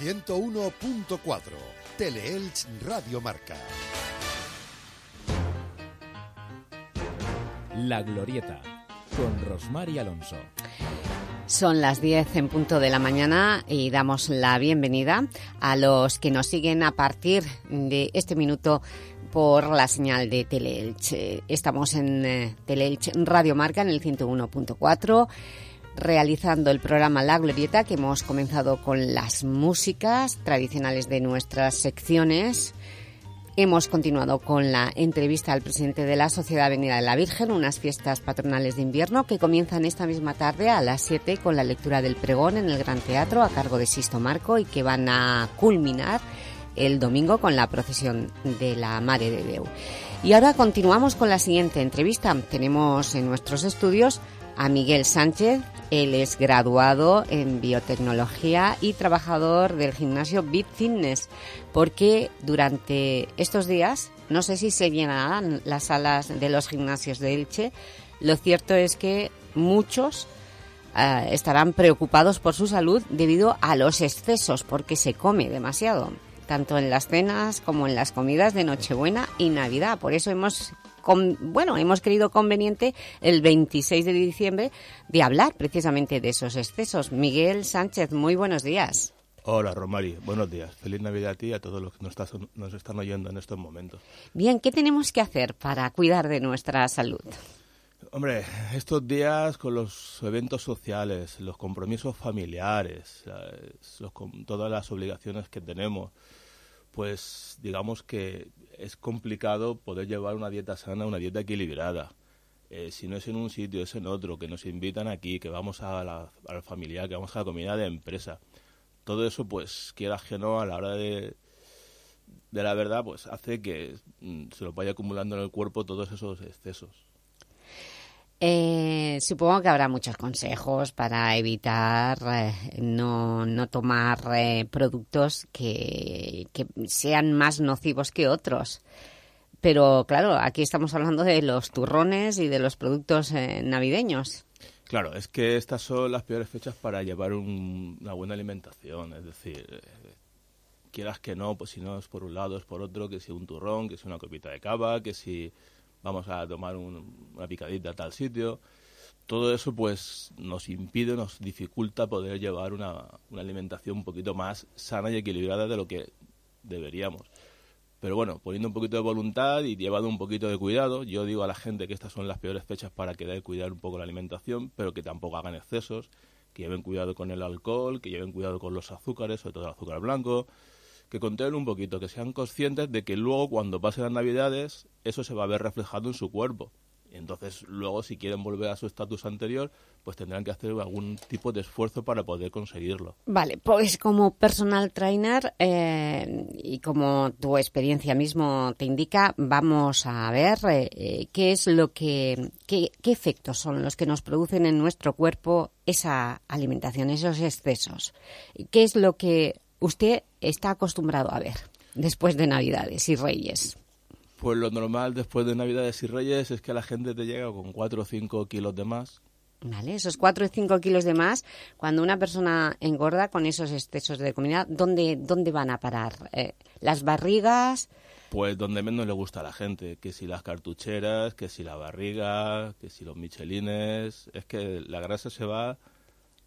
...101.4... Teleelch Radio Marca. La Glorieta, con Rosmar y Alonso. Son las 10 en punto de la mañana y damos la bienvenida a los que nos siguen a partir de este minuto por la señal de Teleelch. Estamos en eh, Teleelch Radio Marca en el 101.4 realizando el programa La Glorieta que hemos comenzado con las músicas tradicionales de nuestras secciones. Hemos continuado con la entrevista al presidente de la Sociedad Avenida de la Virgen, unas fiestas patronales de invierno que comienzan esta misma tarde a las 7 con la lectura del pregón en el Gran Teatro a cargo de Sisto Marco y que van a culminar el domingo con la procesión de la Madre de Deu. Y ahora continuamos con la siguiente entrevista. Tenemos en nuestros estudios a Miguel Sánchez. Él es graduado en biotecnología y trabajador del gimnasio Bit Fitness, porque durante estos días, no sé si se llenarán las salas de los gimnasios de Elche, lo cierto es que muchos eh, estarán preocupados por su salud debido a los excesos, porque se come demasiado, tanto en las cenas como en las comidas de Nochebuena y Navidad. Por eso hemos con- bueno, hemos creído conveniente el 26 de diciembre de hablar precisamente de esos excesos. Miguel Sánchez, muy buenos días. Hola, Romari. Buenos días. Feliz Navidad a ti y a todos los que nos, están oyendo en estos momentos. Bien, ¿qué tenemos que hacer para cuidar de nuestra salud? Hombre, estos días con los eventos sociales, los compromisos familiares, todas las obligaciones que tenemos, pues digamos que es complicado poder llevar una dieta sana, una dieta equilibrada. Eh, si no es en un sitio, es en otro, que nos invitan aquí, que vamos a la, a la familiar, que vamos a la comida de empresa. Todo eso, pues, quieras que no, a la hora de, de la verdad, pues hace que mm, se lo vaya acumulando en el cuerpo todos esos excesos. Eh, supongo que habrá muchos consejos para evitar eh, no, no tomar eh, productos que, que sean más nocivos que otros. Pero claro, aquí estamos hablando de los turrones y de los productos eh, navideños. Claro, es que estas son las peores fechas para llevar un- una buena alimentación. Es decir, quieras que no, pues si no es por un lado, es por otro, que si un turrón, que si una copita de cava, que si vamos a tomar un- una picadita a tal sitio. Todo eso pues nos impide, nos dificulta poder llevar una, una alimentación un poquito más sana y equilibrada de lo que deberíamos. Pero bueno, poniendo un poquito de voluntad y llevando un poquito de cuidado, yo digo a la gente que estas son las peores fechas para que debe cuidar un poco la alimentación, pero que tampoco hagan excesos, que lleven cuidado con el alcohol, que lleven cuidado con los azúcares, sobre todo el azúcar blanco, que controlen un poquito, que sean conscientes de que luego cuando pasen las navidades eso se va a ver reflejado en su cuerpo. Entonces luego si quieren volver a su estatus anterior, pues tendrán que hacer algún tipo de esfuerzo para poder conseguirlo. Vale, pues como personal trainer eh, y como tu experiencia mismo te indica, vamos a ver eh, eh, qué es lo que, qué, qué efectos son los que nos producen en nuestro cuerpo esa alimentación, esos excesos. ¿Qué es lo que usted está acostumbrado a ver después de Navidades y Reyes? Pues lo normal después de Navidades y Reyes es que la gente te llega con 4 o 5 kilos de más. Vale, esos 4 o 5 kilos de más, cuando una persona engorda con esos excesos de comida, ¿dónde, dónde van a parar? Eh, ¿Las barrigas? Pues donde menos le gusta a la gente, que si las cartucheras, que si la barriga, que si los michelines, es que la grasa se va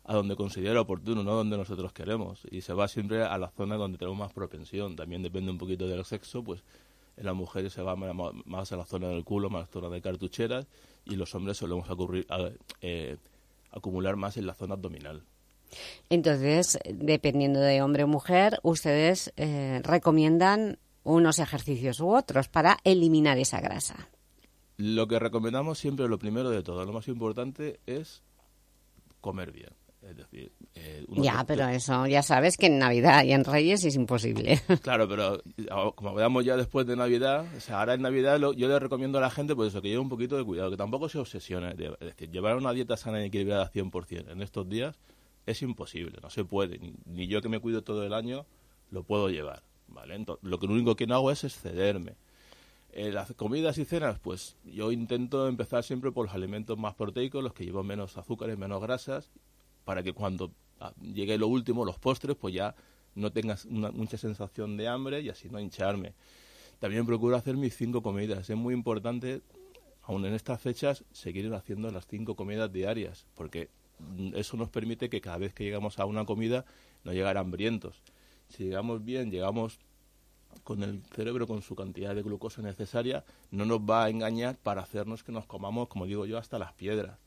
a donde considera oportuno, no donde nosotros queremos, y se va siempre a la zona donde tenemos más propensión, también depende un poquito del sexo, pues en las mujeres se va más a la zona del culo, más a la zona de cartucheras, y los hombres solemos ocurrir- a- eh, acumular más en la zona abdominal. Entonces, dependiendo de hombre o mujer, ustedes eh, recomiendan unos ejercicios u otros para eliminar esa grasa. Lo que recomendamos siempre, lo primero de todo, lo más importante es comer bien. Es decir, eh, uno Ya, pero eso ya sabes que en Navidad y en Reyes es imposible. [LAUGHS] Claro, pero como veamos ya después de Navidad, o sea, ahora en Navidad lo- yo le recomiendo a la gente pues eso, que lleve un poquito de cuidado, que tampoco se obsesione. de- es decir, llevar una dieta sana y equilibrada 100% en estos días es imposible, no se puede. Ni, ni yo que me cuido todo el año lo puedo llevar, ¿vale? Entonces, lo que lo único que no hago es excederme. Eh, las comidas y cenas, pues yo intento empezar siempre por los alimentos más proteicos, los que llevan menos azúcares, menos grasas, para que cuando ah, llegue lo último, los postres, pues ya no tengas una- mucha sensación de hambre y así no hincharme. También procuro hacer mis cinco comidas. Es muy importante, aún en estas fechas, seguir haciendo las cinco comidas diarias, porque mm, eso nos permite que cada vez que llegamos a una comida no llegar hambrientos. Si llegamos bien, llegamos con el cerebro con su cantidad de glucosa necesaria, no nos va a engañar para hacernos que nos comamos, como digo yo, hasta las piedras.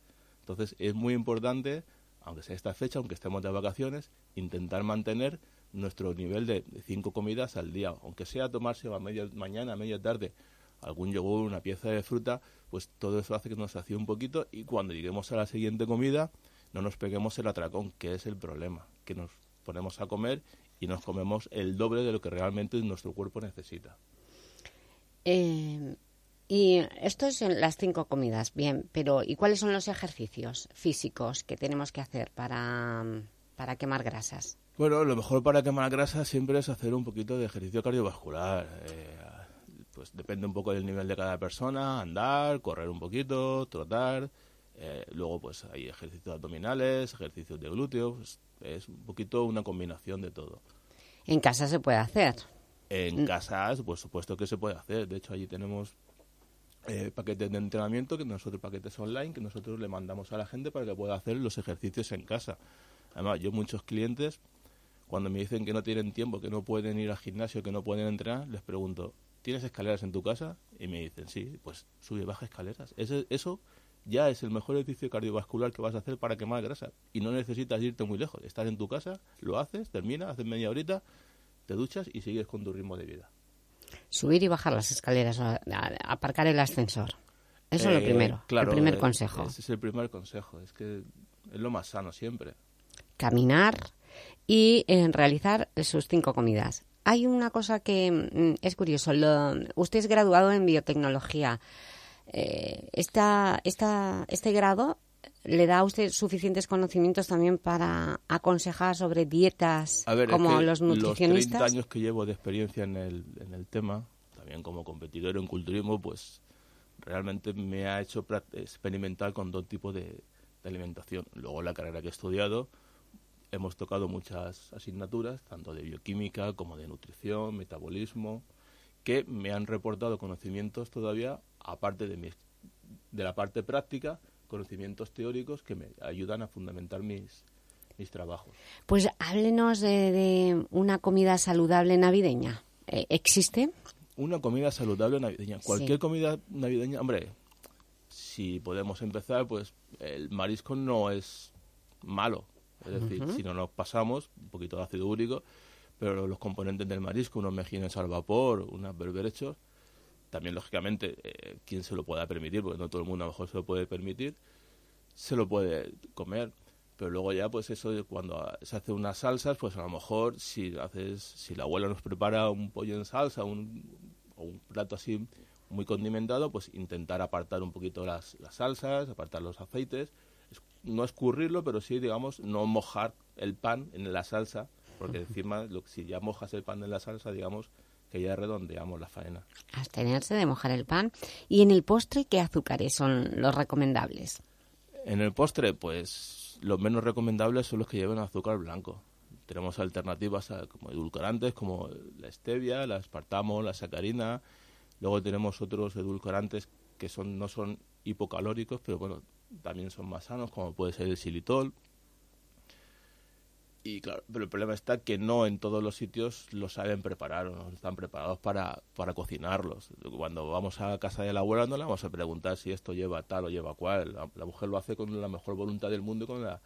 Entonces es muy importante, aunque sea esta fecha, aunque estemos de vacaciones, intentar mantener nuestro nivel de cinco comidas al día, aunque sea tomarse a media mañana, a media tarde, algún yogur, una pieza de fruta, pues todo eso hace que nos sacie un poquito y cuando lleguemos a la siguiente comida no nos peguemos el atracón, que es el problema, que nos ponemos a comer y nos comemos el doble de lo que realmente nuestro cuerpo necesita. Eh, y esto son las cinco comidas, bien, pero ¿y cuáles son los ejercicios físicos que tenemos que hacer para, para quemar grasas? Bueno, lo mejor para quemar grasa siempre es hacer un poquito de ejercicio cardiovascular. eh, pues depende un poco del nivel de cada persona, andar, correr un poquito, trotar. eh, luego pues hay ejercicios abdominales, ejercicios de glúteos. Es un poquito una combinación de todo. En casa se puede hacer. En casa, por supuesto que se puede hacer. De hecho, allí tenemos eh, paquetes de entrenamiento, que nosotros paquetes online, que nosotros le mandamos a la gente para que pueda hacer los ejercicios en casa. Además, yo muchos clientes, cuando me dicen que no tienen tiempo, que no pueden ir al gimnasio, que no pueden entrenar, les pregunto, ¿tienes escaleras en tu casa? Y me dicen, sí, pues sube baja escaleras. Eso, eso ya es el mejor ejercicio cardiovascular que vas a hacer para quemar grasa. Y no necesitas irte muy lejos. Estás en tu casa, lo haces, terminas, haces media horita, te duchas y sigues con tu ritmo de vida. Subir y bajar las escaleras, aparcar el ascensor. Eso es lo Eh, primero, claro, el primer eh, consejo. Ese es el primer consejo. Es que es lo más sano siempre. Caminar y eh, realizar sus cinco comidas. Hay una cosa que mm, es curioso. lo- usted es graduado en biotecnología. Eh, esta, esta, este grado le da a usted suficientes conocimientos también para aconsejar sobre dietas A ver, es como que los nutricionistas. 30 años que llevo de experiencia en el, en el tema, también como competidor en culturismo, pues realmente me ha hecho experimentar con dos tipos de, de alimentación. Luego la carrera que he estudiado, hemos tocado muchas asignaturas, tanto de bioquímica como de nutrición, metabolismo, que me han reportado conocimientos todavía, aparte de, mi, de la parte práctica, conocimientos teóricos que me ayudan a fundamentar mis, mis trabajos. Pues háblenos de, de una comida saludable navideña. Eh, ¿Existe? Una comida saludable navideña. Cualquier Sí. comida navideña, hombre, si podemos empezar, pues el marisco no es malo. Es decir, si no nos pasamos, un poquito de ácido úrico, pero los componentes del marisco, unos mejines al vapor, unos berberechos, también lógicamente, eh, quien se lo pueda permitir, porque no todo el mundo a lo mejor se lo puede permitir, se lo puede comer. Pero luego ya, pues eso, cuando ah, se hace unas salsas, pues a lo mejor si haces, si la abuela nos prepara un pollo en salsa, un, o un plato así muy condimentado, pues intentar apartar un poquito las, las salsas, apartar los aceites, Es- no escurrirlo, pero sí, digamos, no mojar el pan en la salsa, porque [LAUGHS] encima, lo, que- si ya mojas el pan en la salsa, digamos, que ya redondeamos la faena. Abstenerse de mojar el pan. ¿Y en el postre qué azúcares son los recomendables? En el postre, pues los menos recomendables son los que llevan azúcar blanco. Tenemos alternativas a- como edulcorantes como la stevia, la aspartamo, la sacarina. Luego tenemos otros edulcorantes que son no son hipocalóricos, pero bueno, también son más sanos, como puede ser el xilitol. Y claro, pero el problema está que no en todos los sitios lo saben preparar o no están preparados para, para cocinarlos. Cuando vamos a casa de la abuela no le vamos a preguntar si esto lleva tal o lleva cual. La, mujer lo hace con la mejor voluntad del mundo y con, la,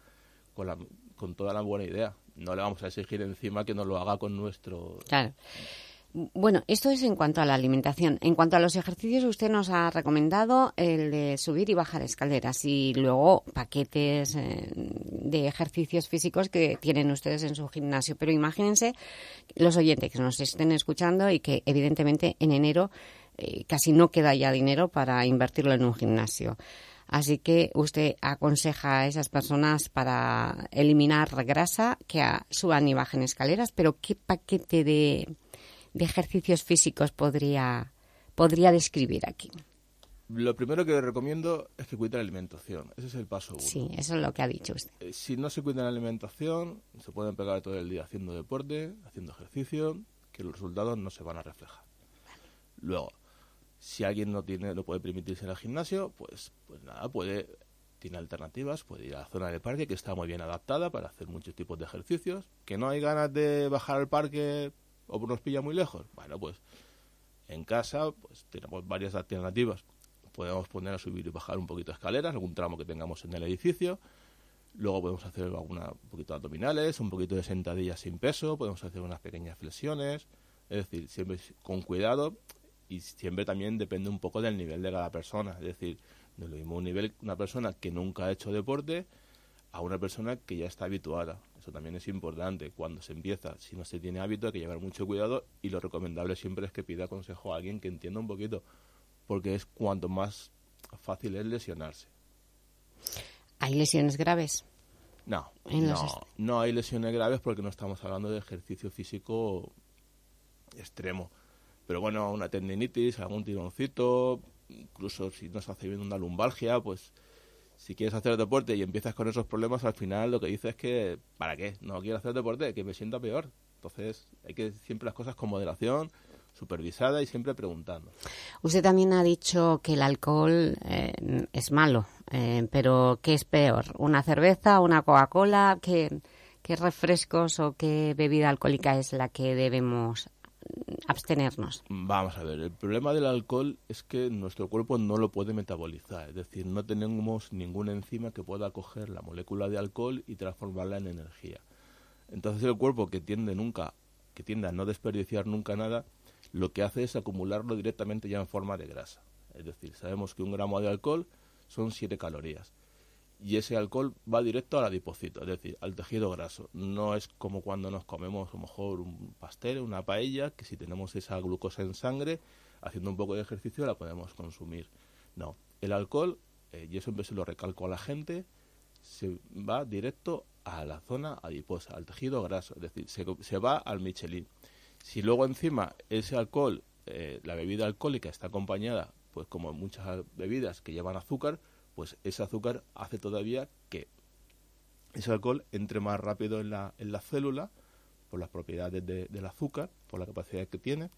con, la, con toda la buena idea. No le vamos a exigir encima que nos lo haga con nuestro... Claro. Bueno, esto es en cuanto a la alimentación. En cuanto a los ejercicios, usted nos ha recomendado el de subir y bajar escaleras y luego paquetes eh, de ejercicios físicos que tienen ustedes en su gimnasio. Pero imagínense los oyentes que nos estén escuchando y que evidentemente en enero eh, casi no queda ya dinero para invertirlo en un gimnasio. Así que usted aconseja a esas personas para eliminar grasa que suban y bajen escaleras, pero ¿qué paquete de, de ejercicios físicos podría, podría describir aquí? Lo primero que recomiendo es que cuide la alimentación. Ese es el paso uno. Sí, eso es lo que ha dicho usted. Eh, Si no se cuida la alimentación, se pueden pegar todo el día haciendo deporte, haciendo ejercicio, que los resultados no se van a reflejar. Luego, si alguien no tiene, no puede permitirse ir al gimnasio, pues, pues nada, puede, tiene alternativas, puede ir a la zona del parque que está muy bien adaptada para hacer muchos tipos de ejercicios. Que no hay ganas de bajar al parque o nos pilla muy lejos. Bueno, pues en casa pues tenemos varias alternativas. Podemos poner a subir y bajar un poquito escaleras, algún tramo que tengamos en el edificio. Luego podemos hacer alguna, un poquito de abdominales, un poquito de sentadillas sin peso, podemos hacer unas pequeñas flexiones. Es decir, siempre con cuidado y siempre también depende un poco del nivel de cada persona. Es decir, no lo mismo un nivel, una persona que nunca ha hecho deporte a una persona que ya está habituada. Eso también es importante. Cuando se empieza, si no se tiene hábito, hay que llevar mucho cuidado y lo recomendable siempre es que pida consejo a alguien que entienda un poquito, porque es cuanto más fácil es lesionarse. ¿Hay lesiones graves? No, no, no hay lesiones graves porque no estamos hablando de ejercicio físico extremo. Pero bueno, una tendinitis, algún tironcito, incluso si nos hace bien una lumbalgia, pues si quieres hacer deporte y empiezas con esos problemas, al final lo que dices es que, ¿para qué? No quiero hacer deporte, que me sienta peor. Entonces hay que siempre las cosas con moderación, supervisada y siempre preguntando. Usted también ha dicho que el alcohol eh, es malo, eh, pero ¿qué es peor? ¿Una cerveza, una Coca-Cola? ¿Qué, ¿Qué refrescos o qué bebida alcohólica es la que debemos Vamos a ver, el problema del alcohol es que nuestro cuerpo no lo puede metabolizar, es decir, no tenemos ninguna enzima que pueda coger la molécula de alcohol y transformarla en energía. Entonces el cuerpo que tiende nunca, que tiende a no desperdiciar nunca nada, lo que hace es acumularlo directamente ya en forma de grasa. Es decir, sabemos que un gramo de alcohol son 7 calorías. Y ese alcohol va directo al adipocito, es decir, al tejido graso. No es como cuando nos comemos a lo mejor un pastel, una paella, que si tenemos esa glucosa en sangre, haciendo un poco de ejercicio la podemos consumir. No, el alcohol, eh, y eso siempre se lo recalco a la gente, se va directo a la zona adiposa, al tejido graso, es decir, se, va al Michelin. Si luego encima ese alcohol, eh, la bebida alcohólica está acompañada, pues como muchas bebidas que llevan azúcar, pues ese azúcar hace todavía que ese alcohol entre más rápido en la, en la célula por las propiedades de- del azúcar, por la capacidad que tiene,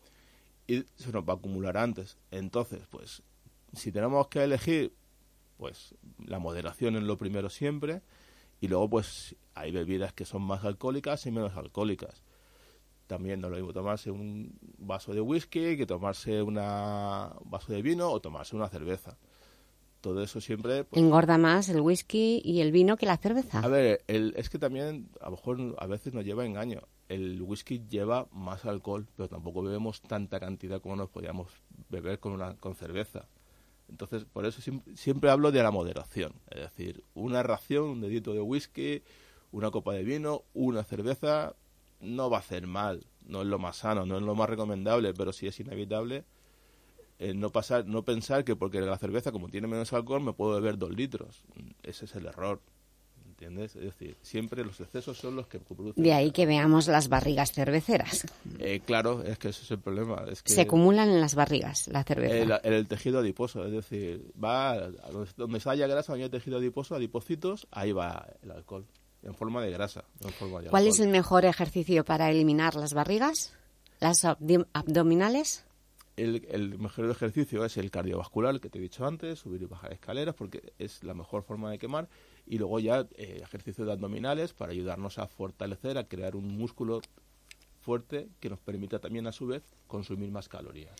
y se nos va a acumular antes. Entonces, pues, si tenemos que elegir, pues la moderación es lo primero siempre, y luego pues hay bebidas que son más alcohólicas y menos alcohólicas. También no lo mismo tomarse un vaso de whisky que tomarse una, un vaso de vino o tomarse una cerveza. Todo eso siempre... pues, Engorda más el whisky y el vino que la cerveza. a ver, el, es que también a lo mejor a veces nos lleva engaño. El whisky lleva más alcohol, pero tampoco bebemos tanta cantidad como nos podíamos beber con una con cerveza. Entonces, por eso siem- siempre hablo de la moderación. Es decir, una ración, un dedito de whisky, una copa de vino, una cerveza, no va a hacer mal. No es lo más sano, no es lo más recomendable, pero sí es inevitable eh, no pasar, no pensar que porque la cerveza, como tiene menos alcohol, me puedo beber dos litros. Ese es el error. ¿Entiendes? Es decir, siempre los excesos son los que producen. De ahí que veamos las barrigas cerveceras. Eh, claro, es que ese es el problema. Es que Se acumulan en las barrigas la cerveza. el, el- el tejido adiposo, es decir, va a donde, donde haya grasa, donde haya tejido adiposo, adipocitos, ahí va el alcohol, en forma de grasa, en forma de ¿Cuál es el mejor ejercicio para eliminar las barrigas? ¿Las abdominales? El, el mejor ejercicio es el cardiovascular, que te he dicho antes, subir y bajar escaleras, porque es la mejor forma de quemar. Y luego ya eh, ejercicios de abdominales para ayudarnos a fortalecer, a crear un músculo fuerte que nos permita también, a su vez, consumir más calorías.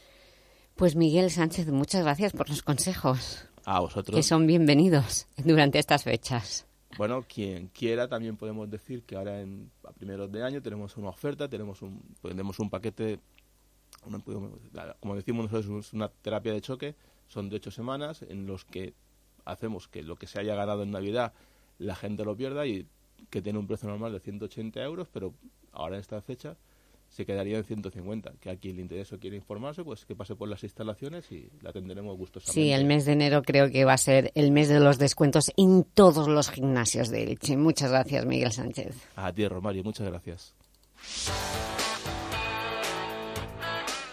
Pues Miguel Sánchez, muchas gracias por los consejos, A vosotros. que son bienvenidos durante estas fechas. Bueno, quien quiera también podemos decir que ahora en, a primeros de año tenemos una oferta, tenemos un, tenemos un paquete, como decimos nosotros, es una terapia de choque, son de ocho semanas en los que hacemos que lo que se haya ganado en Navidad la gente lo pierda y que tiene un precio normal de 180 euros, pero ahora en esta fecha se quedaría en 150. Que a quien le interese o quiere informarse, pues que pase por las instalaciones y la atenderemos gustosamente. Sí, el mes de enero creo que va a ser el mes de los descuentos en todos los gimnasios de Elche. Muchas gracias, Miguel Sánchez. A ti, Romario, muchas gracias.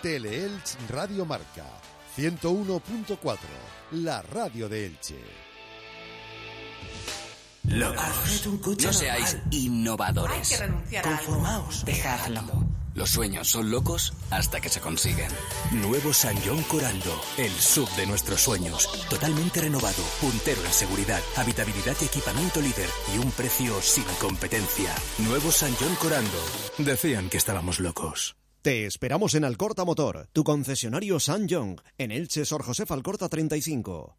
Teleelch Radio Marca 101.4, la radio de Elche. Locos. No seáis innovadores. Hay que renunciar a algo. Conformaos. Dejadlo. Los sueños son locos hasta que se consiguen. Nuevo San John Corando, el sub de nuestros sueños. Totalmente renovado, puntero en seguridad, habitabilidad y equipamiento líder y un precio sin competencia. Nuevo San John Corando. Decían que estábamos locos. Te esperamos en Alcorta Motor, tu concesionario San John, en Elche Sor José Alcorta 35.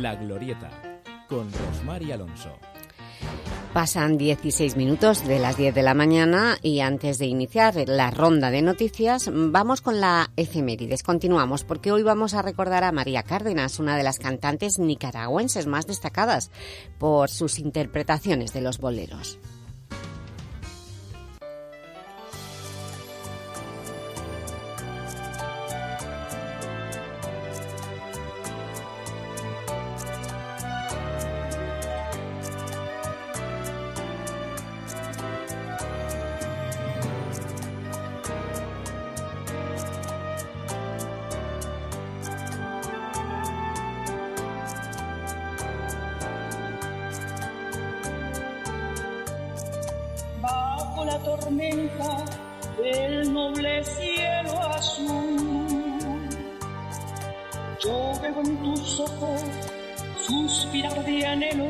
La Glorieta, con Rosmar y Alonso. Pasan 16 minutos de las 10 de la mañana y antes de iniciar la ronda de noticias vamos con la efemérides. Continuamos porque hoy vamos a recordar a María Cárdenas, una de las cantantes nicaragüenses más destacadas por sus interpretaciones de los boleros. La tormenta del noble cielo azul. Yo veo en tus ojos suspirar de anhelo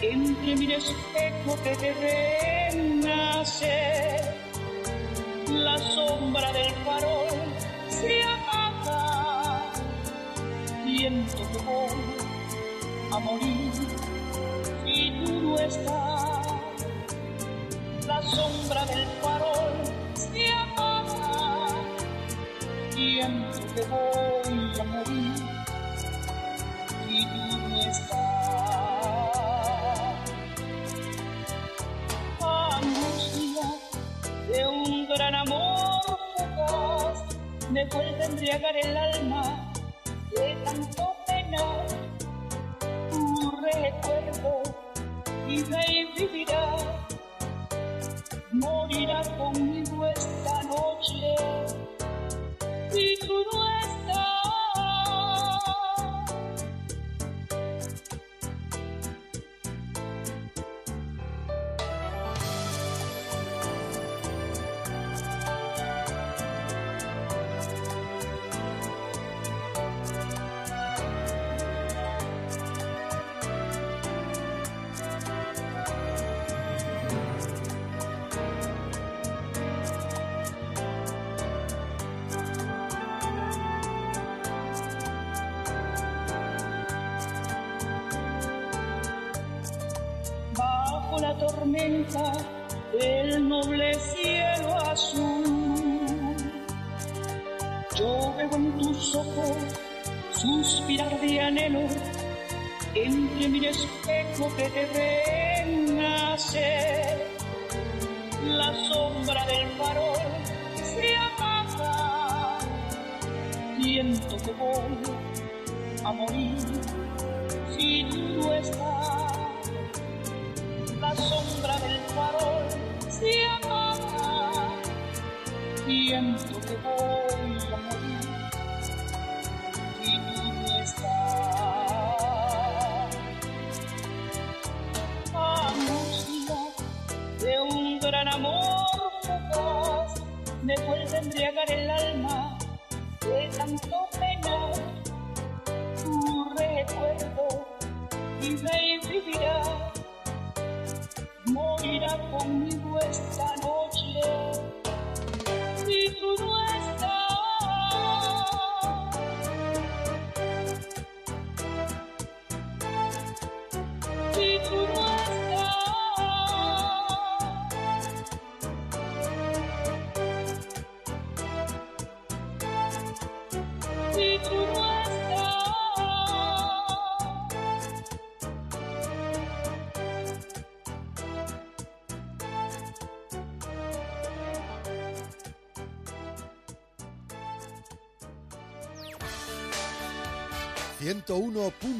entre mi espejo que te renace. La sombra del farol se apaga, siento que voy a morir si tú no estás sombra del farol se apaga. Siento que voy a morir y tú no estás. Angustia de un gran amor fugaz me vuelve a embriagar el alma.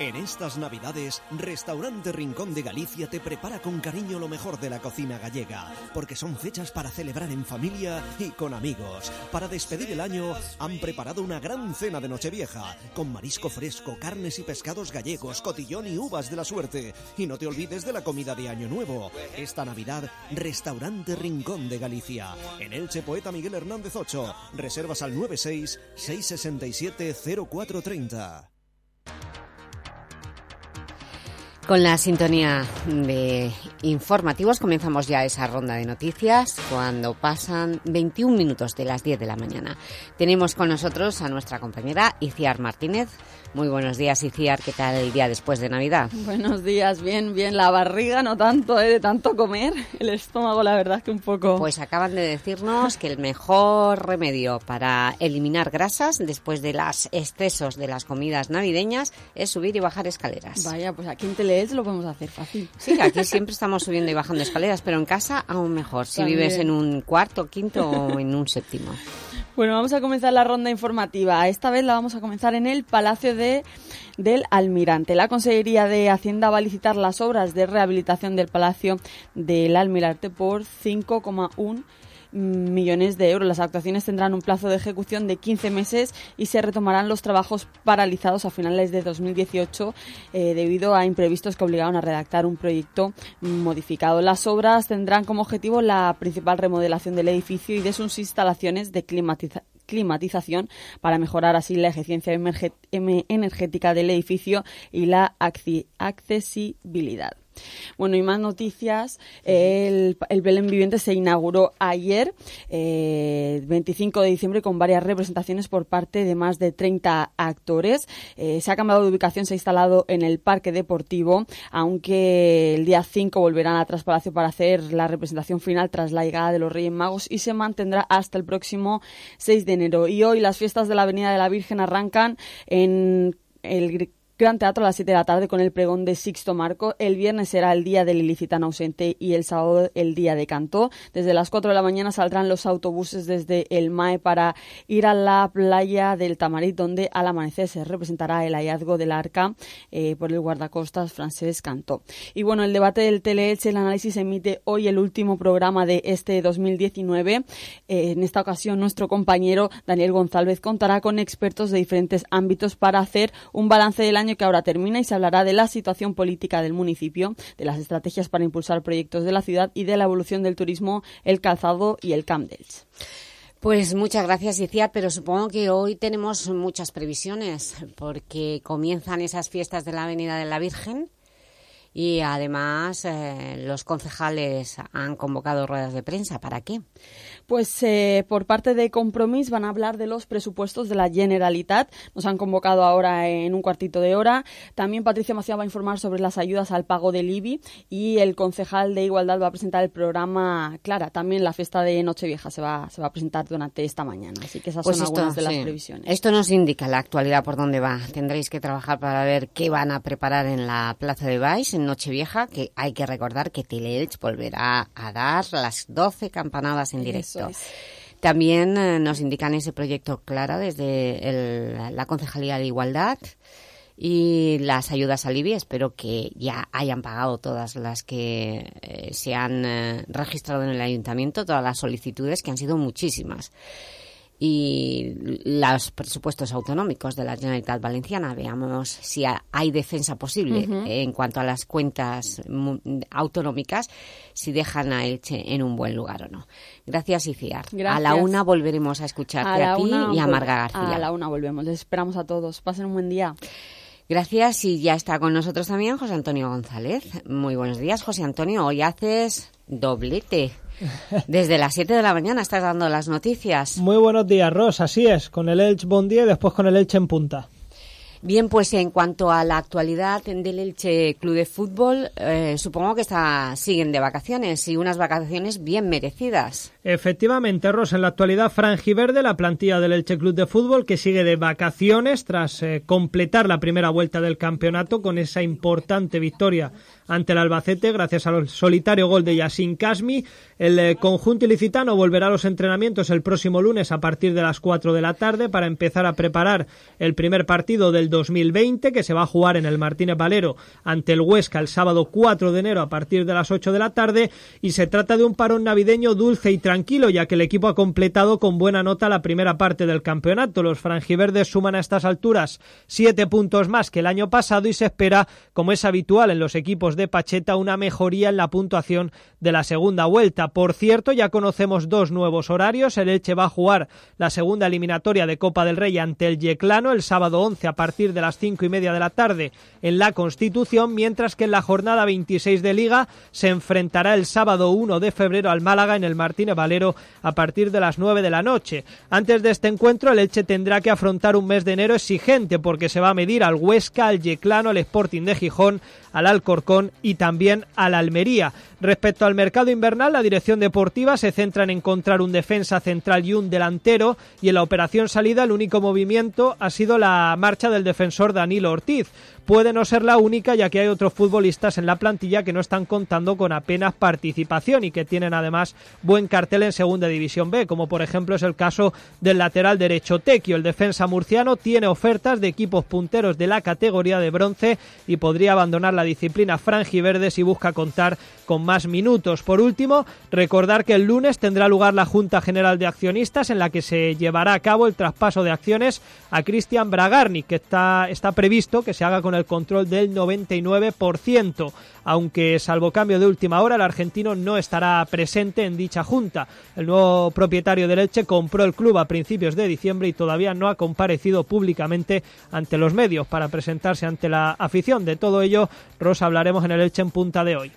En estas Navidades, Restaurante Rincón de Galicia te prepara con cariño lo mejor de la cocina gallega, porque son fechas para celebrar en familia y con amigos. Para despedir el año, han preparado una gran cena de Nochevieja, con marisco fresco, carnes y pescados gallegos, cotillón y uvas de la suerte. Y no te olvides de la comida de Año Nuevo. Esta Navidad, Restaurante Rincón de Galicia. En Elche, Poeta Miguel Hernández 8. Reservas al 96 667 0430. Con la sintonía de informativos comenzamos ya esa ronda de noticias cuando pasan 21 minutos de las 10 de la mañana. Tenemos con nosotros a nuestra compañera Iciar Martínez. Muy buenos días, Iciar. ¿Qué tal el día después de Navidad? Buenos días, bien, bien. La barriga no tanto, ¿eh? de tanto comer. El estómago, la verdad, que un poco... Pues acaban de decirnos que el mejor remedio para eliminar grasas después de los excesos de las comidas navideñas es subir y bajar escaleras. Vaya, pues aquí en Lo podemos hacer fácil. Sí, aquí siempre estamos subiendo y bajando escaleras, pero en casa aún mejor, si También. vives en un cuarto, quinto o en un séptimo. Bueno, vamos a comenzar la ronda informativa. Esta vez la vamos a comenzar en el Palacio de, del Almirante. La Consejería de Hacienda va a licitar las obras de rehabilitación del Palacio del Almirante por 5,1 millones de euros. Las actuaciones tendrán un plazo de ejecución de 15 meses y se retomarán los trabajos paralizados a finales de 2018 eh, debido a imprevistos que obligaron a redactar un proyecto modificado. Las obras tendrán como objetivo la principal remodelación del edificio y de sus instalaciones de climatiza- climatización para mejorar así la eficiencia energética del edificio y la accesibilidad. Bueno, y más noticias. El, el Belén Viviente se inauguró ayer, eh, 25 de diciembre, con varias representaciones por parte de más de 30 actores. Eh, se ha cambiado de ubicación, se ha instalado en el Parque Deportivo, aunque el día 5 volverán a Traspalacio para hacer la representación final tras la llegada de los Reyes Magos y se mantendrá hasta el próximo 6 de enero. Y hoy las fiestas de la Avenida de la Virgen arrancan en el Gran Teatro a las 7 de la tarde con el pregón de Sixto Marco. El viernes será el día del ilicitano ausente y el sábado el día de Cantó. Desde las 4 de la mañana saldrán los autobuses desde el MAE para ir a la playa del Tamarit, donde al amanecer se representará el hallazgo del arca eh, por el guardacostas francés Cantó. Y bueno, el debate del Teleelche, el análisis emite hoy el último programa de este 2019. Eh, en esta ocasión, nuestro compañero Daniel González contará con expertos de diferentes ámbitos para hacer un balance del año que ahora termina y se hablará de la situación política del municipio, de las estrategias para impulsar proyectos de la ciudad y de la evolución del turismo, el calzado y el Camp Dels. Pues muchas gracias, Iciar, pero supongo que hoy tenemos muchas previsiones porque comienzan esas fiestas de la Avenida de la Virgen y además eh, los concejales han convocado ruedas de prensa. ¿Para qué? Pues eh, por parte de Compromís van a hablar de los presupuestos de la Generalitat. Nos han convocado ahora en un cuartito de hora. También Patricia Macía va a informar sobre las ayudas al pago del IBI y el concejal de Igualdad va a presentar el programa Clara. También la fiesta de Nochevieja se va, se va a presentar durante esta mañana. Así que esas Pues son esto, algunas de las previsiones. Esto nos indica la actualidad por dónde va. Tendréis que trabajar para ver qué van a preparar en la Plaza de Baix en Nochevieja, que hay que recordar que Teleelch volverá a dar las 12 campanadas en directo. Es. También eh, nos indican ese proyecto Clara desde el- la Concejalía de Igualdad y las ayudas al IBI. Espero que ya hayan pagado todas las que eh, se han eh, registrado en el ayuntamiento, todas las solicitudes, que han sido muchísimas. Y los presupuestos autonómicos de la Generalitat Valenciana. Veamos si ha- hay defensa posible en cuanto a las cuentas autonómicas, si dejan a Elche en un buen lugar o no. Gracias, Iciar. A la una volveremos a escucharte A a, ti y a Marga García. A la una volvemos. Les esperamos a todos. Pasen un buen día. Gracias y ya está con nosotros también José Antonio González. Muy buenos días, José Antonio. Hoy haces doblete. Desde las 7 de la mañana estás dando las noticias. Muy buenos días, Ros. Así es, con el Elche Bondía y después con el Elche en punta. Bien, pues en cuanto a la actualidad del Elche Club de Fútbol, eh, supongo que está, siguen de vacaciones y unas vacaciones bien merecidas. Efectivamente, Ros, en la actualidad franjiverde, la plantilla del Elche Club de Fútbol que sigue de vacaciones tras eh, completar la primera vuelta del campeonato con esa importante victoria ante el Albacete gracias al solitario gol de Yassin Kasmi. El eh, conjunto ilicitano volverá a los entrenamientos el próximo lunes a partir de las 4 de la tarde para empezar a preparar el primer partido del 2020 que se va a jugar en el Martínez Valero ante el Huesca el sábado 4 de enero a partir de las 8 de la tarde y se trata de un parón navideño dulce y tranquilo ya que el equipo ha completado con buena nota la primera parte del campeonato. Los franjiverdes suman a estas alturas siete puntos más que el año pasado y se espera, como es habitual en los equipos de Pacheta, una mejoría en la puntuación de la segunda vuelta. Por cierto, ya conocemos dos nuevos horarios. El Elche va a jugar la segunda eliminatoria de Copa del Rey ante el Yeclano el sábado 11 a partir de las cinco y media de la tarde en la Constitución, mientras que en la jornada 26 de Liga se enfrentará el sábado 1 de febrero al Málaga en el Martínez Valero a partir de las 9 de la noche. Antes de este encuentro, el Elche tendrá que afrontar un mes de enero exigente porque se va a medir al Huesca, al Yeclano, al Sporting de Gijón, al Alcorcón y también al Almería. Respecto al mercado invernal, la dirección deportiva se centra en encontrar un defensa central y un delantero y en la operación salida el único movimiento ha sido la marcha del defensor Danilo Ortiz. Puede no ser la única ya que hay otros futbolistas en la plantilla que no están contando con apenas participación y que tienen además buen cartel en Segunda División B, como por ejemplo es el caso del lateral derecho Tequio. El defensa murciano tiene ofertas de equipos punteros de la categoría de bronce y podría abandonar la disciplina franjiverde si busca contar con más minutos. Por último, recordar que el lunes tendrá lugar la Junta General de Accionistas en la que se llevará a cabo el traspaso de acciones a Cristian Bragarni, que está, está previsto que se haga con el control del 99%, aunque salvo cambio de última hora el argentino no estará presente en dicha junta. El nuevo propietario del Elche compró el club a principios de diciembre y todavía no ha comparecido públicamente ante los medios para presentarse ante la afición. De todo ello, Rosa, hablaremos en el Elche en punta de hoy.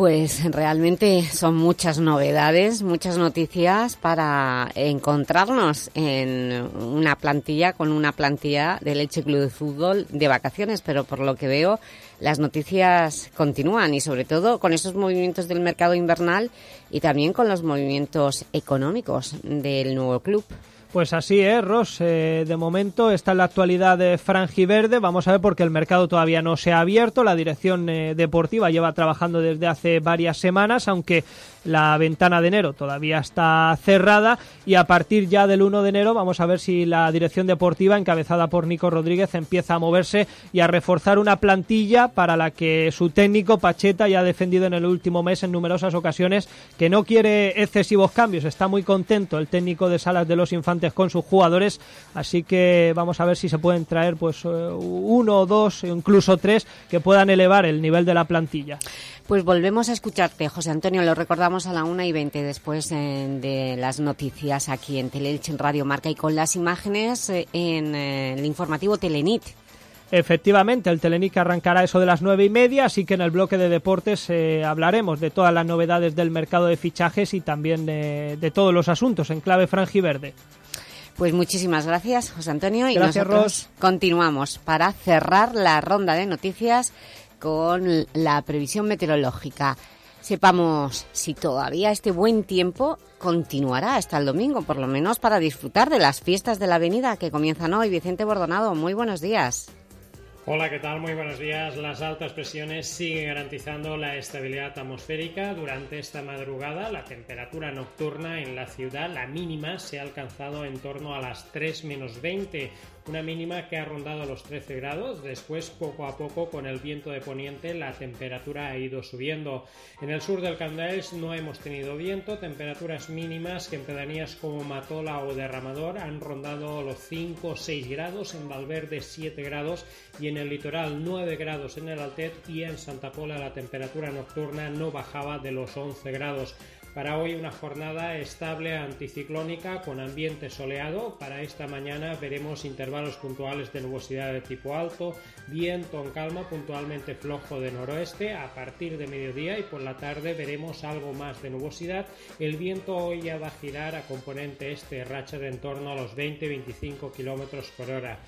Pues realmente son muchas novedades, muchas noticias para encontrarnos en una plantilla con una plantilla del Elche Club de Fútbol de vacaciones, pero por lo que veo las noticias continúan y sobre todo con esos movimientos del mercado invernal y también con los movimientos económicos del nuevo club. Pues así es, Ross. Eh, de momento está en la actualidad de Frangiverde. Vamos a ver porque el mercado todavía no se ha abierto. La dirección eh, deportiva lleva trabajando desde hace varias semanas, aunque la ventana de enero todavía está cerrada y a partir ya del 1 de enero vamos a ver si la dirección deportiva encabezada por Nico Rodríguez empieza a moverse y a reforzar una plantilla para la que su técnico Pacheta ya ha defendido en el último mes en numerosas ocasiones que no quiere excesivos cambios. Está muy contento el técnico de Salas de los Infantes con sus jugadores, así que vamos a ver si se pueden traer pues eh, uno, dos, incluso tres que puedan elevar el nivel de la plantilla. Pues volvemos a escucharte, José Antonio. Lo recordamos a la una y 20 después eh, de las noticias aquí en Teleelch, en Radio Marca y con las imágenes eh, en eh, el informativo Telenit. Efectivamente, el Telenic arrancará eso de las nueve y media, así que en el bloque de deportes eh, hablaremos de todas las novedades del mercado de fichajes y también de todos los asuntos en clave franjiverde. Pues muchísimas gracias, José Antonio. Y Gracias, nosotros Ros. continuamos para cerrar la ronda de noticias con la previsión meteorológica. Sepamos si todavía este buen tiempo continuará hasta el domingo, por lo menos para disfrutar de las fiestas de la avenida que comienzan hoy. Vicente Bordonado, muy buenos días. Hola, ¿qué tal? Muy buenos días. Las altas presiones siguen garantizando la estabilidad atmosférica durante esta madrugada. La temperatura nocturna en la ciudad, la mínima, se ha alcanzado en torno a las 3 menos 20, una mínima que ha rondado los 13 grados. Después, poco a poco, con el viento de poniente, la temperatura ha ido subiendo. En el sur del Candaels no hemos tenido viento, temperaturas mínimas que en pedanías como Matola o Derramador han rondado los 5 o 6 grados, en Valverde 7 grados y en el litoral 9 grados en el Altet y en Santa Pola la temperatura nocturna no bajaba de los 11 grados. Para hoy una jornada estable anticiclónica con ambiente soleado. Para esta mañana veremos intervalos puntuales de nubosidad de tipo alto, viento en calma puntualmente flojo de noroeste. A partir de mediodía y por la tarde veremos algo más de nubosidad. El viento hoy ya va a girar a componente este, racha de en torno a los 20-25 km por hora.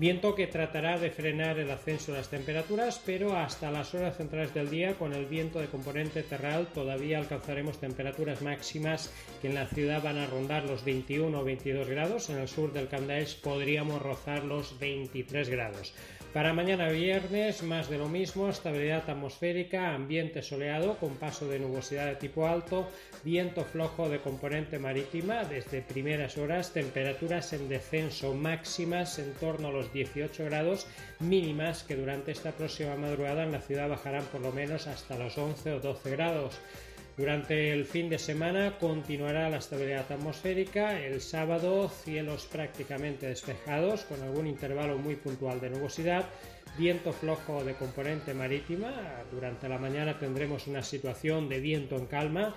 Viento que tratará de frenar el ascenso de las temperaturas, pero hasta las horas centrales del día, con el viento de componente terral, todavía alcanzaremos temperaturas máximas que en la ciudad van a rondar los 21 o 22 grados. En el sur del Candaels podríamos rozar los 23 grados. Para mañana viernes, más de lo mismo, estabilidad atmosférica, ambiente soleado con paso de nubosidad de tipo alto, viento flojo de componente marítima desde primeras horas, temperaturas en descenso máximas en torno a los 18 grados, mínimas que durante esta próxima madrugada en la ciudad bajarán por lo menos hasta los 11 o 12 grados. Durante el fin de semana continuará la estabilidad atmosférica. El sábado cielos prácticamente despejados con algún intervalo muy puntual de nubosidad. Viento flojo de componente marítima. Durante la mañana tendremos una situación de viento en calma.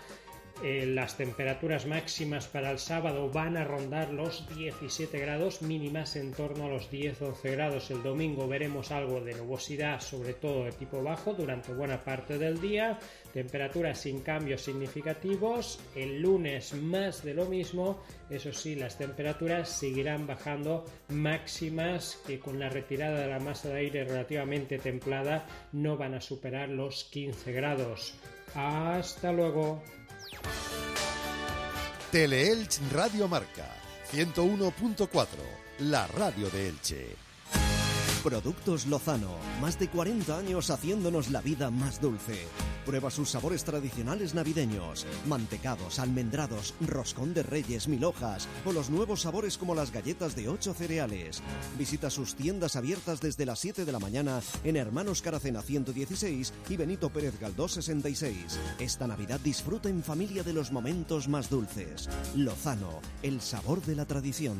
Eh, las temperaturas máximas para el sábado van a rondar los 17 grados, mínimas en torno a los 10-11 grados. El domingo veremos algo de nubosidad, sobre todo de tipo bajo, durante buena parte del día. Temperaturas sin cambios significativos. El lunes más de lo mismo. Eso sí, las temperaturas seguirán bajando máximas que con la retirada de la masa de aire relativamente templada no van a superar los 15 grados. Hasta luego. Teleelch Radio Marca 101.4, la radio de Elche. Productos Lozano, más de 40 años haciéndonos la vida más dulce. Prueba sus sabores tradicionales navideños, mantecados, almendrados, roscón de reyes, mil hojas o los nuevos sabores como las galletas de 8 cereales. Visita sus tiendas abiertas desde las 7 de la mañana en Hermanos Caracena 116 y Benito Pérez Galdós 66. Esta Navidad disfruta en familia de los momentos más dulces. Lozano, el sabor de la tradición.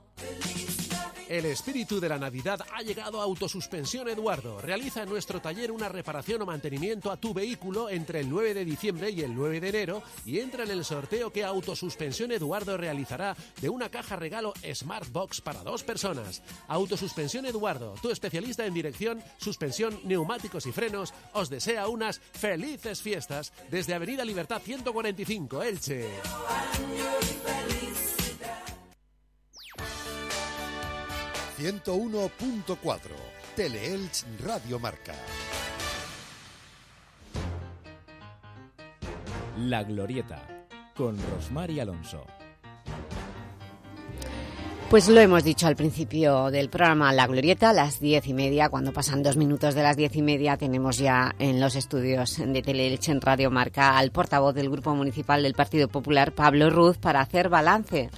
El espíritu de la Navidad ha llegado a Autosuspensión Eduardo. Realiza en nuestro taller una reparación o mantenimiento a tu vehículo entre el 9 de diciembre y el 9 de enero y entra en el sorteo que Autosuspensión Eduardo realizará de una caja regalo Smart Box para dos personas. Autosuspensión Eduardo, tu especialista en dirección, suspensión, neumáticos y frenos, os desea unas felices fiestas desde Avenida Libertad 145, Elche. 101.4 Teleelch Radio Marca. La Glorieta, con Rosmar y Alonso. Pues lo hemos dicho al principio del programa La Glorieta, a las diez y media, cuando pasan dos minutos de las diez y media, tenemos ya en los estudios de Teleelch en Radio Marca al portavoz del Grupo Municipal del Partido Popular, Pablo Ruz, para hacer balance.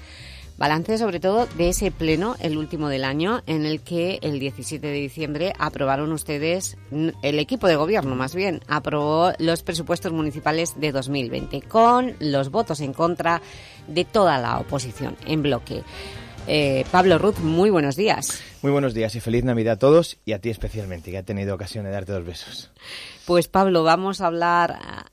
Balance sobre todo de ese pleno, el último del año, en el que el 17 de diciembre aprobaron ustedes, el equipo de gobierno más bien, aprobó los presupuestos municipales de 2020 con los votos en contra de toda la oposición en bloque. Eh, Pablo Ruth, muy buenos días. Muy buenos días y feliz Navidad a todos y a ti especialmente, que ha tenido ocasión de darte dos besos. Pues Pablo, vamos a hablar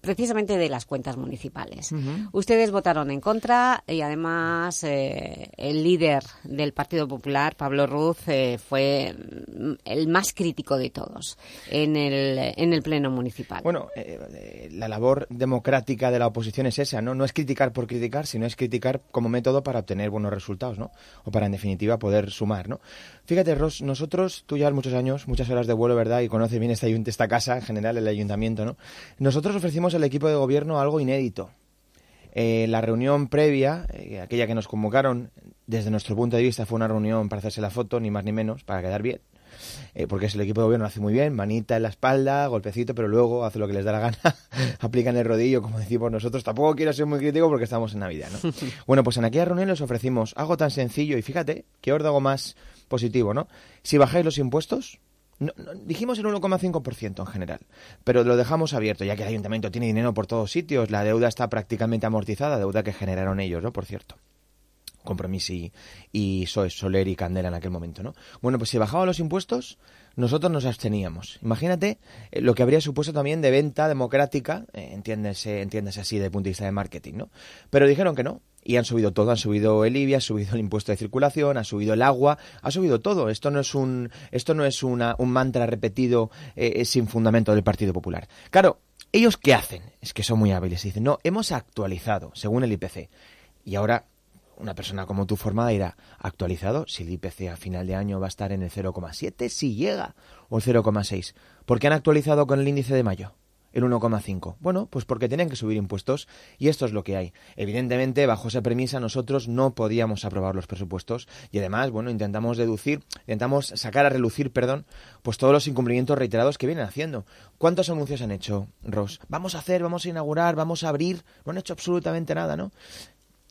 precisamente de las cuentas municipales. Ustedes votaron en contra y además eh, el líder del Partido Popular, Pablo Ruz, eh, fue mm, el más crítico de todos en el, en el Pleno Municipal. Bueno, eh, la labor democrática de la oposición es esa, ¿no? No es criticar por criticar, sino es criticar como método para obtener buenos resultados, ¿no? O para, en definitiva, poder sumar, ¿no? Fíjate, Ros, nosotros, tú llevas muchos años, muchas horas de vuelo, ¿verdad? Y conoces bien esta, esta casa, en general, el ayuntamiento, ¿no? Nosotros ofrecimos al equipo de gobierno algo inédito. Eh, la reunión previa, eh, aquella que nos convocaron, desde nuestro punto de vista fue una reunión para hacerse la foto, ni más ni menos, para quedar bien. Eh, porque es el equipo de gobierno lo hace muy bien, manita en la espalda, golpecito, pero luego hace lo que les da la gana, [LAUGHS] aplican el rodillo, como decimos nosotros. Tampoco quiero ser muy crítico porque estamos en Navidad, ¿no? [LAUGHS] bueno, pues en aquella reunión les ofrecimos algo tan sencillo y fíjate, que os algo más positivo, ¿no? Si bajáis los impuestos, no, no, dijimos el 1,5% en general, pero lo dejamos abierto, ya que el ayuntamiento tiene dinero por todos sitios, la deuda está prácticamente amortizada, deuda que generaron ellos, ¿no? Por cierto. Compromiso y, y Soler y Candela en aquel momento, ¿no? Bueno, pues si bajaban los impuestos, nosotros nos absteníamos. Imagínate eh, lo que habría supuesto también de venta democrática, eh, entiéndese, entiéndese así el punto de vista de marketing, ¿no? Pero dijeron que no, y han subido todo, han subido el IBI, ha subido el impuesto de circulación, ha subido el agua, ha subido todo. Esto no es un, esto no es una, un mantra repetido eh, sin fundamento del Partido Popular. Claro, ¿ellos qué hacen? Es que son muy hábiles. Dicen, no, hemos actualizado, según el IPC. Y ahora una persona como tú formada irá actualizado si el IPC a final de año va a estar en el 0,7, si llega, o el 0,6. ¿Por qué han actualizado con el índice de mayo? El 1,5. Bueno, pues porque tienen que subir impuestos y esto es lo que hay. Evidentemente, bajo esa premisa, nosotros no podíamos aprobar los presupuestos y además, bueno, intentamos deducir, intentamos sacar a relucir, perdón, pues todos los incumplimientos reiterados que vienen haciendo. ¿Cuántos anuncios han hecho, Ross? Vamos a hacer, vamos a inaugurar, vamos a abrir. No han hecho absolutamente nada, ¿no?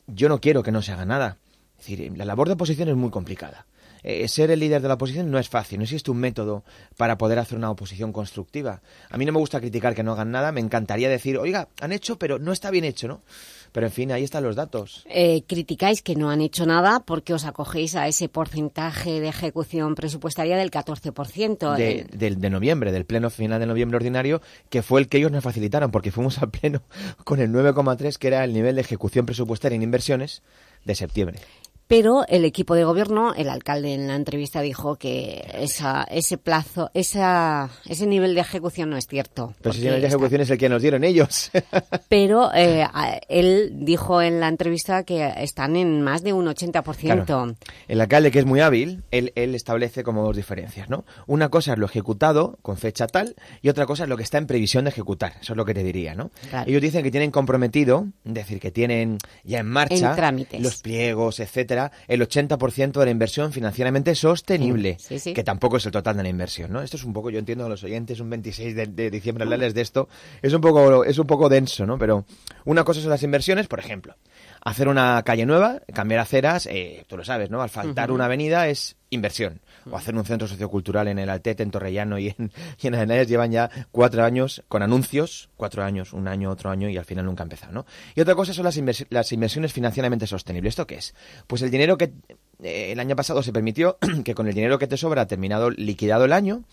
Yo no quiero que no se haga nada. Es decir, la labor de oposición es muy complicada. Eh, ser el líder de la oposición no es fácil, no existe un método para poder hacer una oposición constructiva. A mí no me gusta criticar que no hagan nada, me encantaría decir, oiga, han hecho, pero no está bien hecho, ¿no? Pero en fin, ahí están los datos. Eh, criticáis que no han hecho nada porque os acogéis a ese porcentaje de ejecución presupuestaria del 14%. De, eh, del- de noviembre, del pleno final de noviembre ordinario, que fue el que ellos nos facilitaron, porque fuimos al pleno [LAUGHS] con el 9,3, que era el nivel de ejecución presupuestaria en inversiones de septiembre. Pero el equipo de gobierno, el alcalde en la entrevista dijo que esa, ese plazo, esa, ese nivel de ejecución no es cierto. Pero el nivel de está- ejecución es el que nos dieron ellos. [LAUGHS] Pero eh, él dijo en la entrevista que están en más de un 80%. Claro. El alcalde, que es muy hábil, él, él establece como dos diferencias, ¿no? Una cosa es lo ejecutado con fecha tal y otra cosa es lo que está en previsión de ejecutar. Eso es lo que te diría, ¿no? Claro. Ellos dicen que tienen comprometido, es decir, que tienen ya en marcha En los pliegos, etcétera, el 80% de la inversión financieramente sostenible, Sí, sí, sí. que tampoco es el total de la inversión, ¿no? Esto es un poco, yo entiendo a los oyentes, un 26 de, de diciembre hablarles de esto, es un poco es un poco denso, ¿no? Pero una cosa son las inversiones, por ejemplo, hacer una calle nueva, cambiar aceras, eh, tú lo sabes, ¿no? Al faltar una avenida es inversión. O hacer un centro sociocultural en el Altete, en Torrellano y en, y en llevan ya cuatro años con anuncios, cuatro años, un año, otro año y al final nunca empezado, ¿no? Y otra cosa son las, las inversiones financieramente sostenibles. ¿Esto qué es? Pues el dinero que eh, el año pasado se permitió [CLEARS THROAT] que con el dinero que te sobra, terminado, liquidado el año,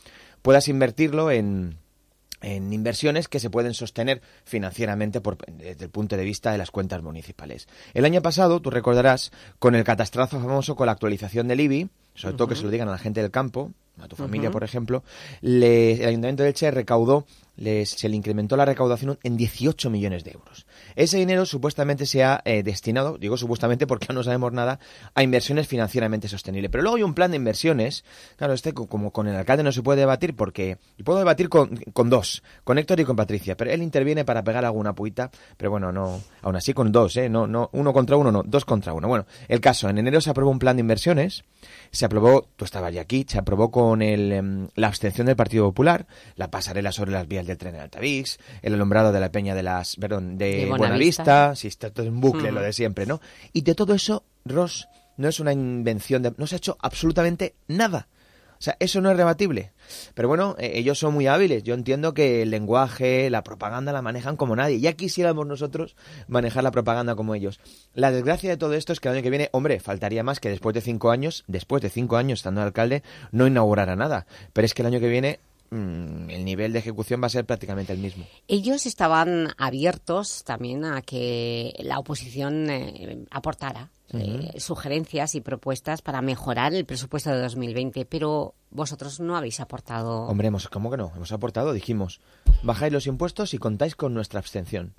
puedas invertirlo en, en inversiones que se pueden sostener financieramente por, desde el punto de vista de las cuentas municipales. El año pasado, tú recordarás, con el catastrazo famoso, con la actualización del IBI, sobre todo que se lo digan a la gente del campo, a tu familia, por ejemplo, le- el Ayuntamiento de Elche recaudó, les- se le incrementó la recaudación en 18 millones de euros. Ese dinero supuestamente se ha eh, destinado, digo supuestamente porque no sabemos nada, a inversiones financieramente sostenibles. Pero luego hay un plan de inversiones, claro, este co- como con el alcalde no se puede debatir porque, puedo debatir con, con dos, con Héctor y con Patricia, pero él interviene para pegar alguna puita, pero bueno, no, aún así con dos, ¿eh? No, no, uno contra uno, no, dos contra uno. Bueno, el caso, en enero se aprobó un plan de inversiones, se aprobó, tú estabas ya aquí, se aprobó con el, em, la abstención del Partido Popular, la pasarela sobre las vías del tren en Altavix, el alumbrado de la peña de las, perdón, de, De Buenavista. sí, está todo en bucle, lo de siempre, ¿no? Y de todo eso, Ross, no es una invención, de, no se ha hecho absolutamente nada. O sea, eso no es rebatible. Pero bueno, eh, ellos son muy hábiles. Yo entiendo que el lenguaje, la propaganda la manejan como nadie. Ya quisiéramos nosotros manejar la propaganda como ellos. La desgracia de todo esto es que el año que viene, hombre, faltaría más que después de cinco años, después de cinco años estando de alcalde, no inaugurara nada. Pero es que el año que viene mm, el nivel de ejecución va a ser prácticamente el mismo. Ellos estaban abiertos también a que la oposición eh, aportara eh, sugerencias y propuestas para mejorar el presupuesto de 2020, pero vosotros no habéis aportado... Hombre, hemos, ¿cómo que no? Hemos aportado, dijimos, bajáis los impuestos y contáis con nuestra abstención.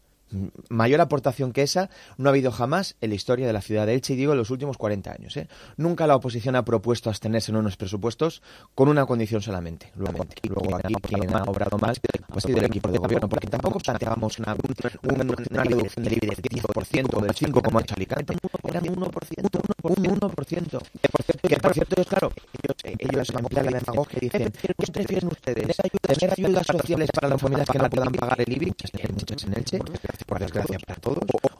Mayor aportación que esa no ha habido jamás en la historia de la ciudad de Elche, y digo en los últimos 40 años. ¿eh? Nunca la oposición ha propuesto abstenerse en unos presupuestos con una condición solamente. Luego, y luego aquí quien ha obrado más ha sido el equipo de gobierno, porque tampoco planteábamos una, una, una reducción del IBI del 10% o del 5% como ha hecho Alicante. Era de 1%, un 1%. Que por cierto, es claro, ellos, ellos amplían la demagogia y dicen, ¿qué prefieren ustedes? ¿Tener ayudas sociales para las familias que no puedan pagar el IBI? En Elche, por desgracia para todos.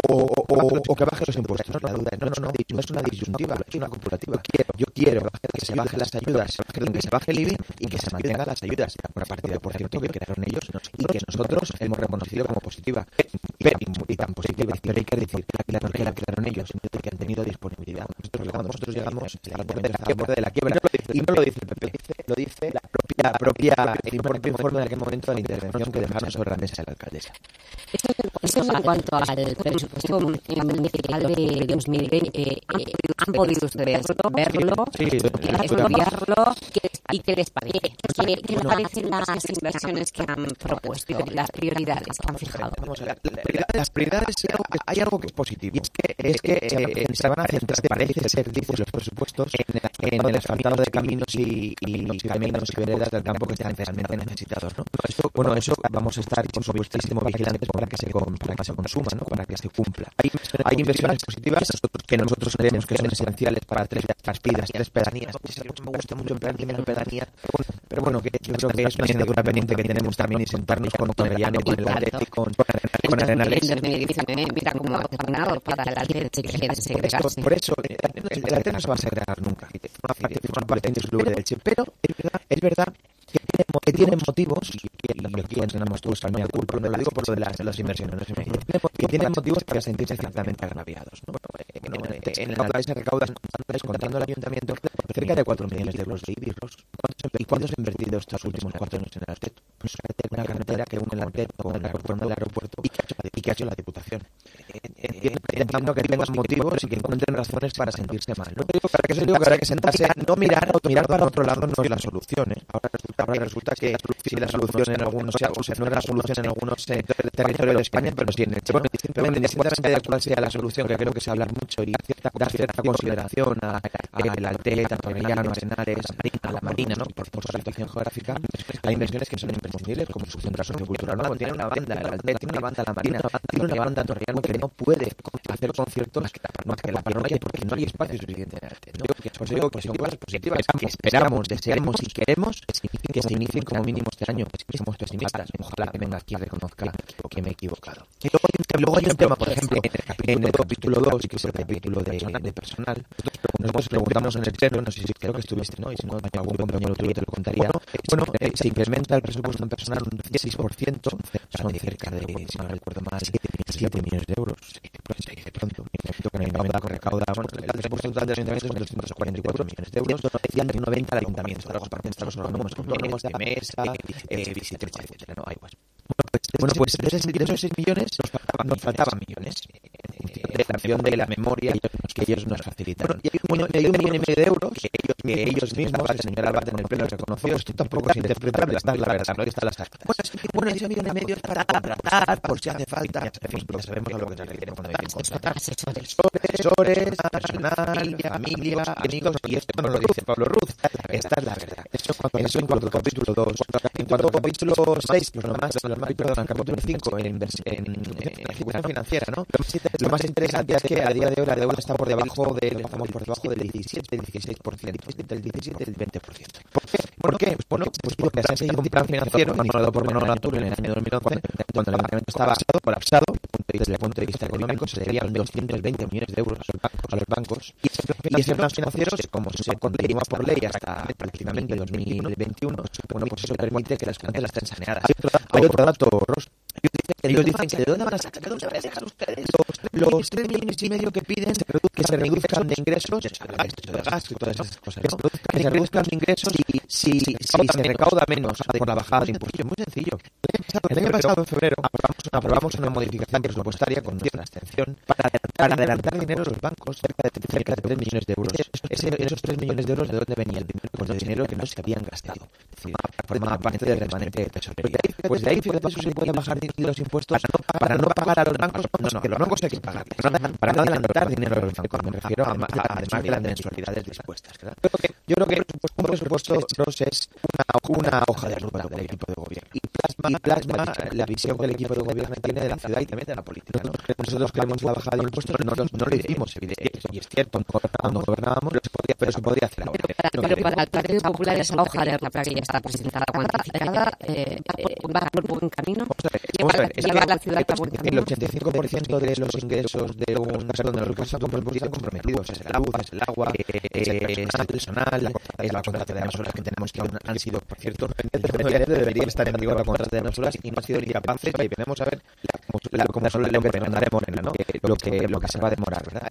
O, que bajen los impuestos. No, no, no, no es una disyuntiva, es una comparativa. Yo quiero que se bajen las ayudas, que se baje el IBI y que se mantengan las ayudas. Una partida, por cierto, que crearon ellos y que nosotros hemos reconocido como positiva. Pero, y tan positiva, pero hay que decir la, que la crearon ellos, que han tenido disponibilidad. Nosotros llegamos, nosotros llegamos de la- borde de la quiebra y no lo dice el PP, lo dice la propia, la propia, el propio informe de aquel momento de la intervención que dejaron sobre la mesa de la alcaldesa. Eso en cuanto al presupuesto municipal de 2020, eh, eh, ¿han podido ustedes verlo, Sí, estudiarlo y qué les parece? ¿Qué, qué les parecen las inversiones que han propuesto, las prioridades que han fijado? Vamos a ver, la- las prioridades hay algo que, es positivo. Es que, es que eh, se van a centrar, parece ser, dicen los presupuestos, en, en el asfaltado de caminos y, y caminos y veredas del campo que están realmente necesitados. ¿no? Eso, bueno, eso vamos a estar, por supuestísimo, vigilantes para que se, con- para que se consuma, ¿no? para que se cumpla. Hay, hay inversiones positivas que nosotros creemos que son esenciales para tres partidas, tres pedanías. Me gusta mucho emplear primero pedanía, pero bueno, que yo creo que es una asignatura pendiente que tenemos también y sentarnos con con el Atleti, con, con Arenales. En 2019, mira cómo ha terminado para el Atleti que quiere segregarse. Por eso, eh, el Atleti no se va a segregar nunca. Forma parte, forma parte del club de Elche. Pero es verdad, es verdad que tiene, que tiene motivos, y y aquí entrenamos todos al medio culpa, no lo digo por lo de las, las inversiones, no me que tienen motivos para sentirse ciertamente agraviados. ¿no? Eh, eh, en el Atleti se recaudan, descontando el ayuntamiento, cerca de 4 millones de euros de IBI. ¿Y cuánto se ha invertido estos últimos cuatro años en el Atleti? Pues una carretera que une el Atleti con el aeropuerto aeropuerto y que ha hecho la Diputación. Entiendo, que tengan motivos y que encuentren razones para sentirse mal. ¿no? Para que se digo que habrá que sentarse, no mirar, mirar para otro lado no es la solución. ¿eh? Ahora, resulta, ahora resulta que si la solución en algunos, o sea, no es la solución en algunos territorios de España, pero sí en el Bueno, indistintamente de cuál sea la solución, que creo que se habla mucho y dar cierta consideración a, a el Altet, a Torrellano, a Arenales, a la Marina, ¿no? por, por su situación geográfica, hay inversiones que son imprescindibles, como su centro sociocultural. No, tiene una banda, el Altet tiene una banda, la Marina tiene una banda Torrellano que no puede hacer conciertos más que la parroquia porque no hay espacio suficiente en Altet. ¿no? Por eso digo que son cosas positivas que esperamos, deseamos y queremos que se inicien como mínimo este año. Somos pesimistas. Ojalá que venga aquí reconozca que me he equivocado. Luego hay un tema, por ejemplo, en el capítulo 2, que es el capítulo de, de personal, nosotros preguntamos en el pleno, no sé si creo que estuviste, ¿no? Y si no, algún compañero tuyo te lo contaría. Bueno, eh, se incrementa el presupuesto en personal un 16%, son cerca de, si no recuerdo mal, 7 millones de euros. De pronto, que el ayuntamiento recauda, bueno, el presupuesto total del ayuntamiento de 244 millones de euros, y al 90 al ayuntamiento, para los partidos autónomos, autónomos, de mesa, eh, visitas, etcétera, ¿no? Hay pues. Bueno, pues de esos, de esos 6 millones nos faltaban, nos faltaban millones de la acción de la memoria que ellos nos facilitaron. Bueno, y hay un millón y medio de euros que ellos, que ellos mismos, la señora Abad en el pleno reconoció, esto tampoco es interpretable, está la verdad, no está las. Bueno, bueno, ese millón y medio es para contratar, por si hace falta, en fin, porque sabemos a lo que nos referimos cuando decimos contratar, asesores, personal, familia, amigos, y esto no lo dice Pablo Ruz, esta es la verdad. Eso en cuanto al capítulo 2. En cuanto al capítulo 6, pues lo más, lo más perdón, capítulo 5, en, en, en financiera, ¿no? Lo más interesante es que a día de hoy la deuda está por debajo del, estamos por debajo del 17, del 16%, del 17 y del 20%. ¿Por qué? ¿Por qué? Pues, bueno, pues porque se ha seguido un plan financiero aprobado por Manuel Arturo en el año 2011, cuando el ayuntamiento estaba colapsado, desde el punto de vista económico, se debían 220 millones de euros a los bancos. Y ese plan financiero, como se continúa por ley hasta prácticamente 2021, bueno, pues eso permite que las cuentas estén saneadas. Hay otro dato, Ross. Ellos dicen que de dónde van a sacar, de dónde van a sacar ustedes los, los 3 millones y medio que piden que se reduzcan de ingresos, de gasto y todas esas cosas, ¿no? que se reduzcan de ingresos si, si, si se recauda menos por la bajada de impuestos. Es muy sencillo. El año pasado, en febrero, aprobamos, una modificación presupuestaria con nuestra abstención para, para adelantar dinero a los bancos, cerca de, cerca de 3 millones de euros. Ese, esos 3 millones de euros, ¿de dónde venía el dinero? Pues de dinero que no se habían gastado. Decir, formaba parte del remanente de tesorería. Pues de ahí, fíjate, eso se puede bajar los impuestos para no pagar a los bancos. No, no, que los bancos hay que pagar. Para no adelantar dinero a los bancos. Me refiero a, además de las mensualidades dispuestas. Yo creo que un presupuesto, es una, hoja de ruta del equipo de gobierno. Y plasma, plasma la visión que el equipo de gobierno tiene de la ciudad y también de la política. ¿no? Nosotros queremos la bajada de impuestos, no, no, no lo hicimos, y es cierto, cuando gobernábamos, pero se podría hacer ahora. Pero para el Partido Popular esa hoja de ruta que ya está presentada, cuantificada, eh, va por buen camino. Vamos a ver, es que la ciudad el 85% de los ingresos de un perdón, de los recursos están comprometidos. Es la luz, es el agua, es el personal, es la contrata de las horas que tenemos que aún han sido, por cierto, debería estar en vigor la contrata de las horas y no han sido incapaces y veremos a ver la, como solo lo que demandaré Morena, ¿no? Lo que, lo que se va a demorar, ¿verdad?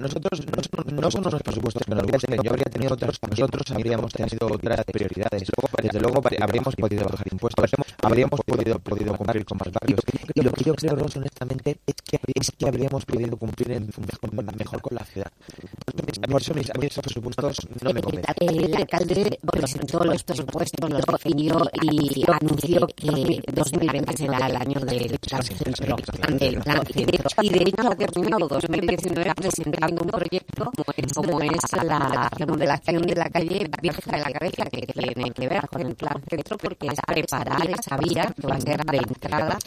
Nosotros, nosotros no, son los presupuestos que nos gusten, yo habría tenido otros, nosotros habríamos tenido otras prioridades. Desde luego, habríamos podido bajar impuestos, habríamos podido, podido cumplir con más barrios. Y lo que yo creo, Ross, honestamente, es que, es que habríamos podido cumplir en, mejor con la ciudad. Por eso mis, esos presupuestos no me convencen. El alcalde presentó los presupuestos, los definió y anunció que 2020 será el año del plan centro. Del plan centro. Y de hecho ha terminado 2019 presentando un proyecto como es la remodelación de la calle Virgen de la Cabeza, que tiene que ver con el plan centro porque es preparar esa vía que va a ser de entrada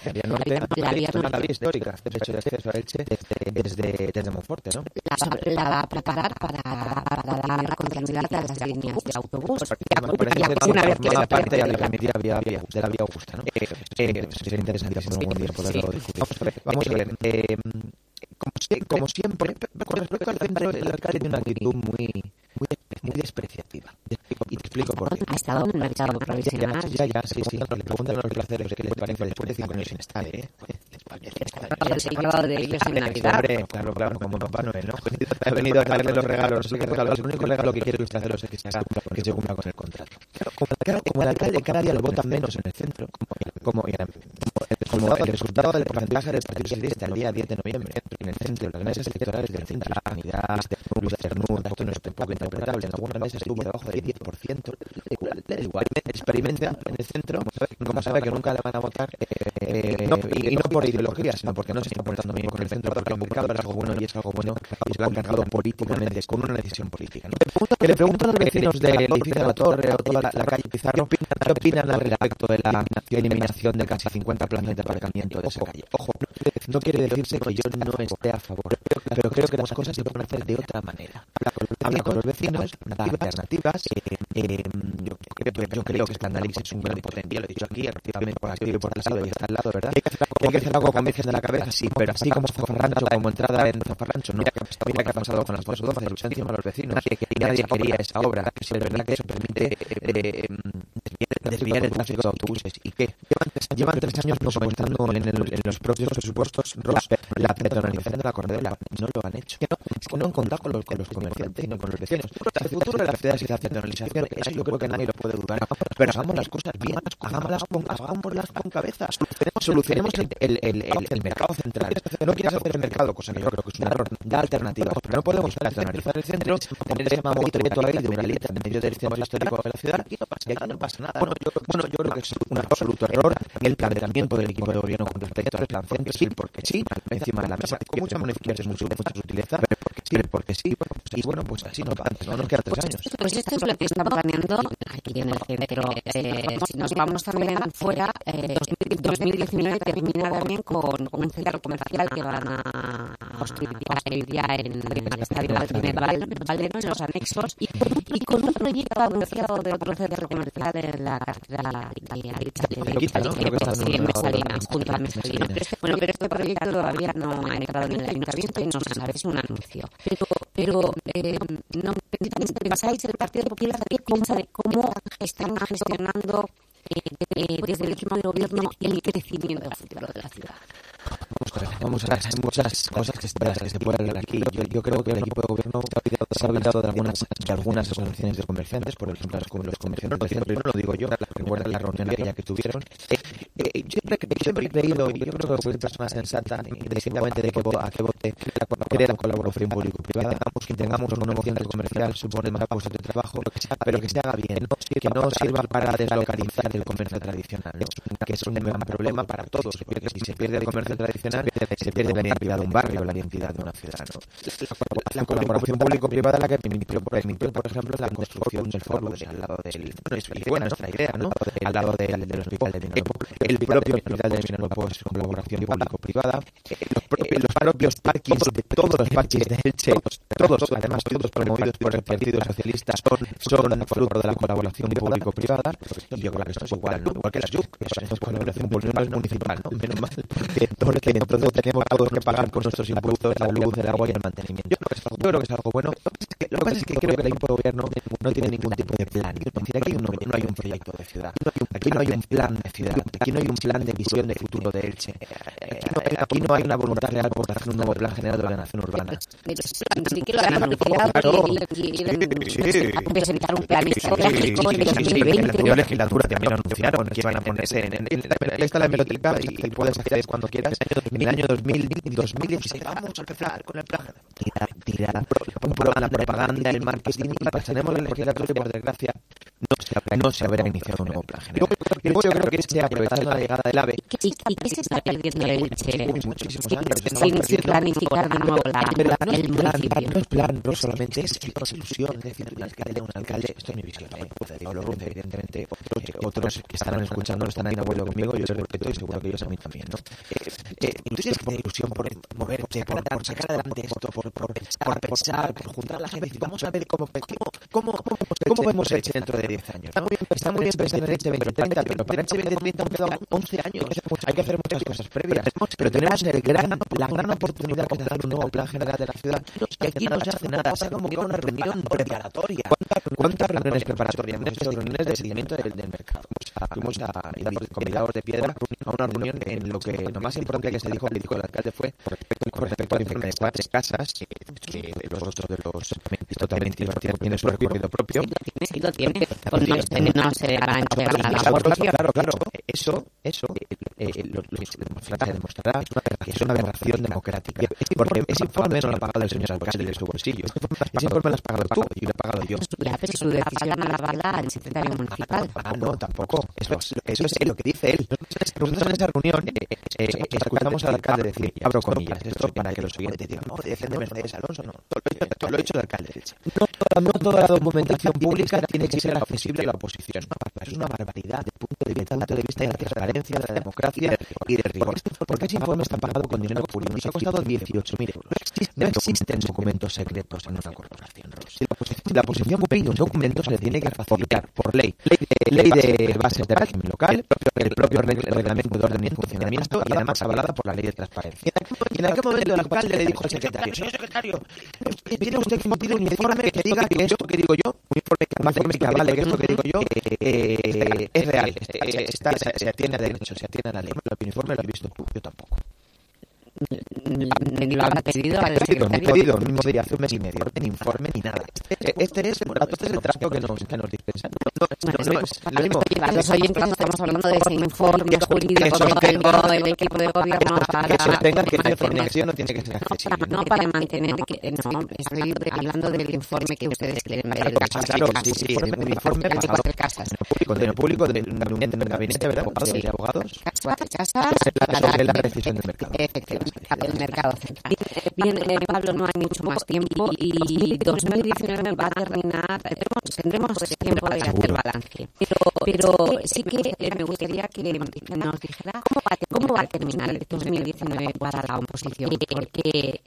la vía vía histórica, de acceso a Elche desde, desde Monforte, ¿no? La, la va a preparar para, dar continuidad a las líneas de autobús. Una vez que la parte de la vía, vía, vía, de la vía Augusta, ¿no? Sería interesantísimo algún día poderlo discutir. Vamos a ver, eh, como, como siempre, con respecto al centro, el alcalde tiene una actitud muy, muy, muy despreciativa. Y te explico por qué. Ha estado en el mercado provisional. Ya, ya, sí, sí. Le preguntan a los placeros qué les después de cinco años sin estar, ¿eh? Les parece. de ellos en Navidad. Hombre, claro, claro, como Papá Noel, ¿no? [LAUGHS] Ha venido a traerle los regalos. El único regalo que quiere los placeros es que se que se cumpla con el contrato. Como el alcalde cada día lo votan menos en el centro, como, como el resultado del porcentaje del Partido Socialista el día 10 de noviembre en el centro, las mesas electorales del centro, la unidad, Luis Cernur, esto no es poco interpretable, en algunas mesas estuvo debajo del 10%, igual, experimenta en el centro, como sabe que nunca le van a votar, eh, no, y, no por ideología, sino porque no se está portando bien con el centro, porque es algo bueno y es algo bueno, y se lo han cargado políticamente, con una decisión política. ¿no? Que le pregunto a los vecinos de de la Torre o toda la, la calle Pizarro, ¿qué opinan al respecto de la eliminación de casi 50 planes de aparcamiento de esa calle? Ojo, no quiere decirse que yo no esté a favor, pero creo que las cosas se pueden hacer de otra manera. Habla con los vecinos, da alternativas, Eh, yo, creo, yo creo que Scandalix es un gran potencial, lo he dicho aquí, efectivamente por aquí por el lado y al lado, ¿verdad? Hay que hacer algo con Virgen de la cabeza, sí, pero así como Zafarrancho, como entrada en Zafarrancho, no. Mira qué ha pasado con las 12, lucha encima a los vecinos, nadie quería esa obra, es verdad que eso permite eh, desviar el tráfico de autobuses. ¿Y qué? Llevan tres años no comentando en, el, en los propios presupuestos la peatonalización de la Corredela. No lo han hecho. Es que no han contado con los, con los comerciantes, sino con los vecinos. El futuro de la ciudad es la peatonalización. Eso yo creo que nadie lo puede dudar. Pero hagamos las cosas bien, hagámoslas con, hagámoslas con cabeza. Solucionemos el, el, el, el, mercado central. No quieres hacer el mercado, cosa que yo creo que es un error. Da alternativas. Pero no podemos peatonalizar el centro, tener ese mamotreto ahí de una lista en medio del centro histórico de la ciudad y no pasa nada. Bueno, yo, bueno, yo creo que es un absoluto error el planteamiento del equipo de gobierno con respecto al plan centro, sí, porque sí, encima de la mesa, con muchas mucha, mucha sutileza, pero porque sí, y bueno, pues así no, no nos quedan tres años. Pues esto es lo que está planeando aquí en el centro. Eh, si nos vamos también fuera, eh, 2019 termina también con un centro comercial que van a construir ya en el estadio Valero, en los anexos, y, con un proyecto anunciado de otro centro comercial en la catedral en Mesalinas, junto a Mesalinas. Bueno, pero este proyecto todavía no ha entrado en el ayuntamiento y no se sabe, es un anuncio. Pero, pero eh, no pensáis el Partido Popular qué piensa de cómo están gestionando eh, desde el equipo de gobierno el crecimiento de la ciudad. Vamos a ver, hay muchas cosas que, que se pueden ver aquí. Yo, yo, creo que el equipo de gobierno se ha olvidado de algunas, de algunas asociaciones de comerciantes, por ejemplo, los comerciantes, no lo digo yo, recuerda la reunión aquella que tuvieron. Eh, eh, siempre, siempre he creído, y yo creo que soy persona sensata, independientemente de que, a qué vote, querer la colaboración público-privada, que tengamos un nuevo centro comercial supone más puestos de trabajo, pero que se haga bien, que no sirva para deslocalizar el comercio tradicional, que es un gran problema para todos, porque si se pierde el comercio tradicional, se pierde la identidad de un barrio, la identidad de una ciudad. ¿no? La colaboración público-privada la que permitió, permitió, por ejemplo, la construcción del foro al lado del... Bueno, es buena nuestra idea, ¿no? Al lado del, del hospital de Vinalopó. El propio hospital de Vinalopó es colaboración público-privada. Los, propios parkings de todos los parques de Elche, todos, además todos promovidos por el Partido Socialista, son, fruto de la colaboración público-privada. Yo creo que esto es igual, ¿no? Igual que las YUC, es colaboración municipal, ¿no? Menos mal que entonces tenemos todos que pagar con nuestros impuestos la luz, el agua y el mantenimiento. Yo creo que es algo, bueno. Lo que pasa es que creo que el equipo de gobierno no tiene ningún tipo de plan. Aquí no, no hay un proyecto de ciudad. Aquí no hay un plan de ciudad. Aquí no hay un plan de visión de futuro de Elche. Aquí no, aquí no hay una voluntad real por hacer un nuevo plan general de ordenación urbana. Sí presentar un plan estratégico en 2020. En la legislatura también anunciaron que iban a ponerse en... Ahí está la hemeroteca y puedes acceder cuando quieras en el año 2016 vamos a empezar con el plan. Tira, tira, un programa, la propaganda, el marketing y pasaremos la legislatura y por desgracia no se, no se habrá iniciado un nuevo plan general. Yo, yo creo que este, aprovechando la llegada del AVE... ¿Y qué se está perdiendo el Elche? Sin planificar de nuevo la, Pero no el municipio. no es plan, no solamente es, es ilusión. Es decir, un alcalde, un alcalde, esto es mi visión, ¿eh? Evidentemente, otros, otros que estarán escuchando no están ahí de acuerdo conmigo, yo les respeto y seguro que ellos a mí también, ¿no? Eh, eh, entonces, por ilusión, por moverte, por, por sacar adelante esto, por, por, por pensar, por juntar a la gente, vamos a ver cómo, cómo, cómo, vemos dentro de 10 años. Está muy bien, está muy bien pensar en Elche 2030, pero para Elche 2030 han quedado 11 años. Hay que hacer muchas cosas previas. Pero tenemos el gran, la gran oportunidad que es un nuevo plan general de la ciudad. Y aquí no se hace nada, una reunión preparatoria. ¿Cuántas reuniones preparatorias? Hemos hecho reuniones de seguimiento del, mercado. Fuimos a, a, de piedra a una reunión en lo que lo más importante que se dijo, dijo el alcalde fue con respecto al informe de cuatro casas, que los otros de los esto también tiene, tiene su recorrido propio. Sí lo tiene, porque no se va a entregar a la Claro, claro, claro. Eso, eso, eh, lo, lo que se demostrará, se es una aberración democrática. Porque ese informe no lo ha pagado el señor alcalde de su bolsillo. Ese informe lo has pagado tú y lo he pagado yo. Su decisión la avala al secretario municipal. Ah, no, tampoco. Eso, es- eso es lo que dice él. Nosotros en esa reunión eh, eh, escuchamos al alcalde decir, y abro comillas, esto para que los oyentes digan, no, defiende Mercedes Alonso, no. Todo lo, todo lo ha hecho alcalde. de Elche. No toda, no toda la documentación pública tiene que ser accesible a la oposición. Es una barbaridad desde el punto de vista, punto de vista de la transparencia, de la democracia y del rigor. Porque ese informe está pagado con dinero público. Nos ha costado 18.000 euros. No existen documentos secretos en una corporación, Ross. Si la oposición pide un documento, se le tiene que facilitar por ley. Ley de bases de régimen local, el propio reglamento de orden y funcionamiento y además avalada por la ley de transparencia. Y en aquel momento el alcalde le dijo al secretario, señor secretario, ¿tiene usted que emitir un informe que diga que esto que digo yo, un informe que avale que, avale que esto que digo yo eh, es real, está, se, atiene a derecho, se atiene a la ley? El informe lo he visto tú, yo tampoco. Ni lo han pedido al pedido, ni pedido, mismo día, hace un mes y medio, ni informe ni nada. Este es, este es el trato que nos, que nos dispensan. No, no, no, es lo mismo. Para los oyentes estamos hablando de ese informe jurídico Que tengo el equipo de gobierno para que sostenga que mantener- información no tiene que ser accesible. no para mantener que no estoy hablando del informe que ustedes quieren ver Claro, sí, sí, un informe pagado público, de público del gabinete de abogados y abogados sobre la decisión del mercado. Del mercado central. Bien, eh, Pablo, no hay mucho más tiempo y 2019 va a terminar, tendremos, tendremos tiempo de hacer balance. Pero, pero sí que me gustaría que nos dijera cómo va, a- cómo va a terminar el 2019 para la oposición, porque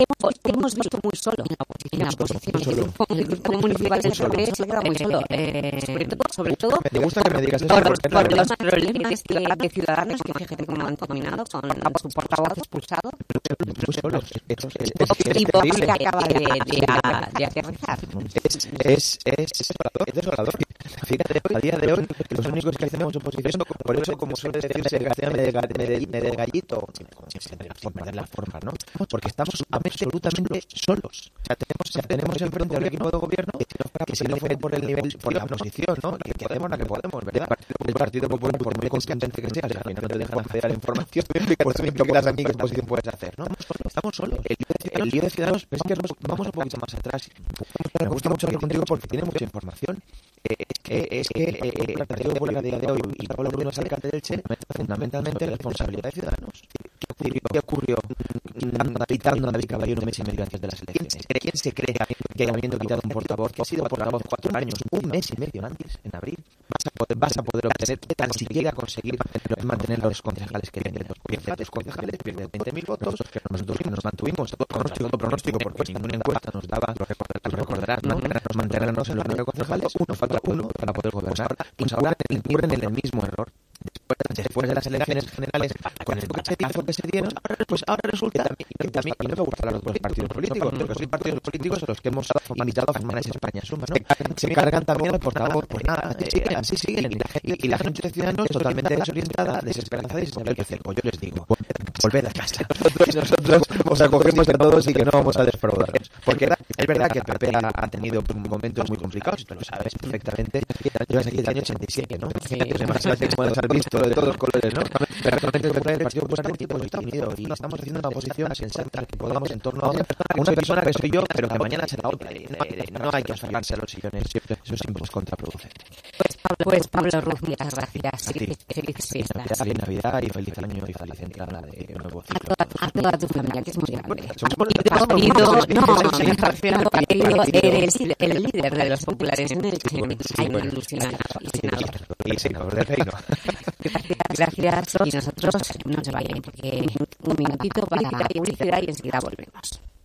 hemos, hemos visto muy solo en la oposición. En la oposición. El grupo municipal del PP se queda muy solo. eh, sobre todo, sobre todo Me gusta que me digas eso por, los problemas que, de Ciudadanos que fíjate cómo han terminado con su portavoz expulsado Muy solos. Y Vox que acaba de, de, de aterrizar. Es, es, es, es desolador, es desolador. Fíjate, a día de hoy, los únicos que hacemos oposición, por eso, como suele decirse, de gallito, sin perder la forma, ¿no? Porque estamos absolutamente solos. O sea, tenemos, o sea, tenemos enfrente al equipo de gobierno que si no fuera por el nivel, por la oposición, ¿no? Que podemos la que podemos, ¿verdad? El Partido Popular, por muy consciente que sea, final no te dejan acceder a la información, [LAUGHS] pues tú explicas a mí qué oposición puedes hacer, ¿no? Estamos solos. El líder de Ciudadanos, es que vamos, un poquito más atrás. Me gusta mucho hablar contigo porque tiene mucha información. Eh, es que, es que eh, el Partido Popular de hoy y Pablo Rubio alcalde del Che, fundamentalmente la responsabilidad de Ciudadanos. ¿Qué ocurrió quitando David Caballero un mes y medio antes de las elecciones? ¿Quién se cree que habiendo quitado un portavoz que ha sido portavoz cuatro años, un mes y medio antes, en abril, vas a poder, vas a poder obtener, tan siquiera conseguir mantener los concejales que tienen? Los concejales, pierdes 20.000 votos, nosotros nos mantuvimos todo pronóstico, todo pronóstico, porque ninguna encuesta nos daba, lo recordarás, ¿no? Nos mantenernos en los nueve concejales, uno falta uno para poder gobernar. Pues ahora incurren en el mismo error. Después, de las elecciones generales, con el pachetizo que se dieron, pues ahora resulta, y también, y no me gusta hablar de los partidos políticos, son partidos políticos los que hemos invitado a esa España. Se cargan también al portavoz, pues nada, así siguen, y la, gente de Ciudadanos totalmente desorientada, desesperanzada y sin saber qué hacer. Pues yo les digo, volved a casa. Nosotros, os acogemos a todos y que no vamos a defraudaros. Porque es verdad que el PP ha, tenido momentos muy complicados, tú lo sabes perfectamente. Aquí desde el año 87, ¿no? Visto de todos los colores, ¿no? Pero realmente el Partido Popular pues, está unido y estamos haciendo una oposición sensata que podamos en torno a una persona que soy yo, pero que mañana será otra. Eh, no hay que aferrarse a los sillones, eso siempre es contraproducente. Pues Pablo, pues Pablo Ruz, muchas gracias. A ti. Felices, felices fiestas. Feliz Navidad y feliz año y feliz entrada de nuevo A ciclo. a toda tu familia, que es muy grande. Partido, no, eres el líder de los populares en el Che. Hay y senador. Y senador del reino. Gracias y nosotros no se vayan porque un minutito para publicidad y enseguida volvemos.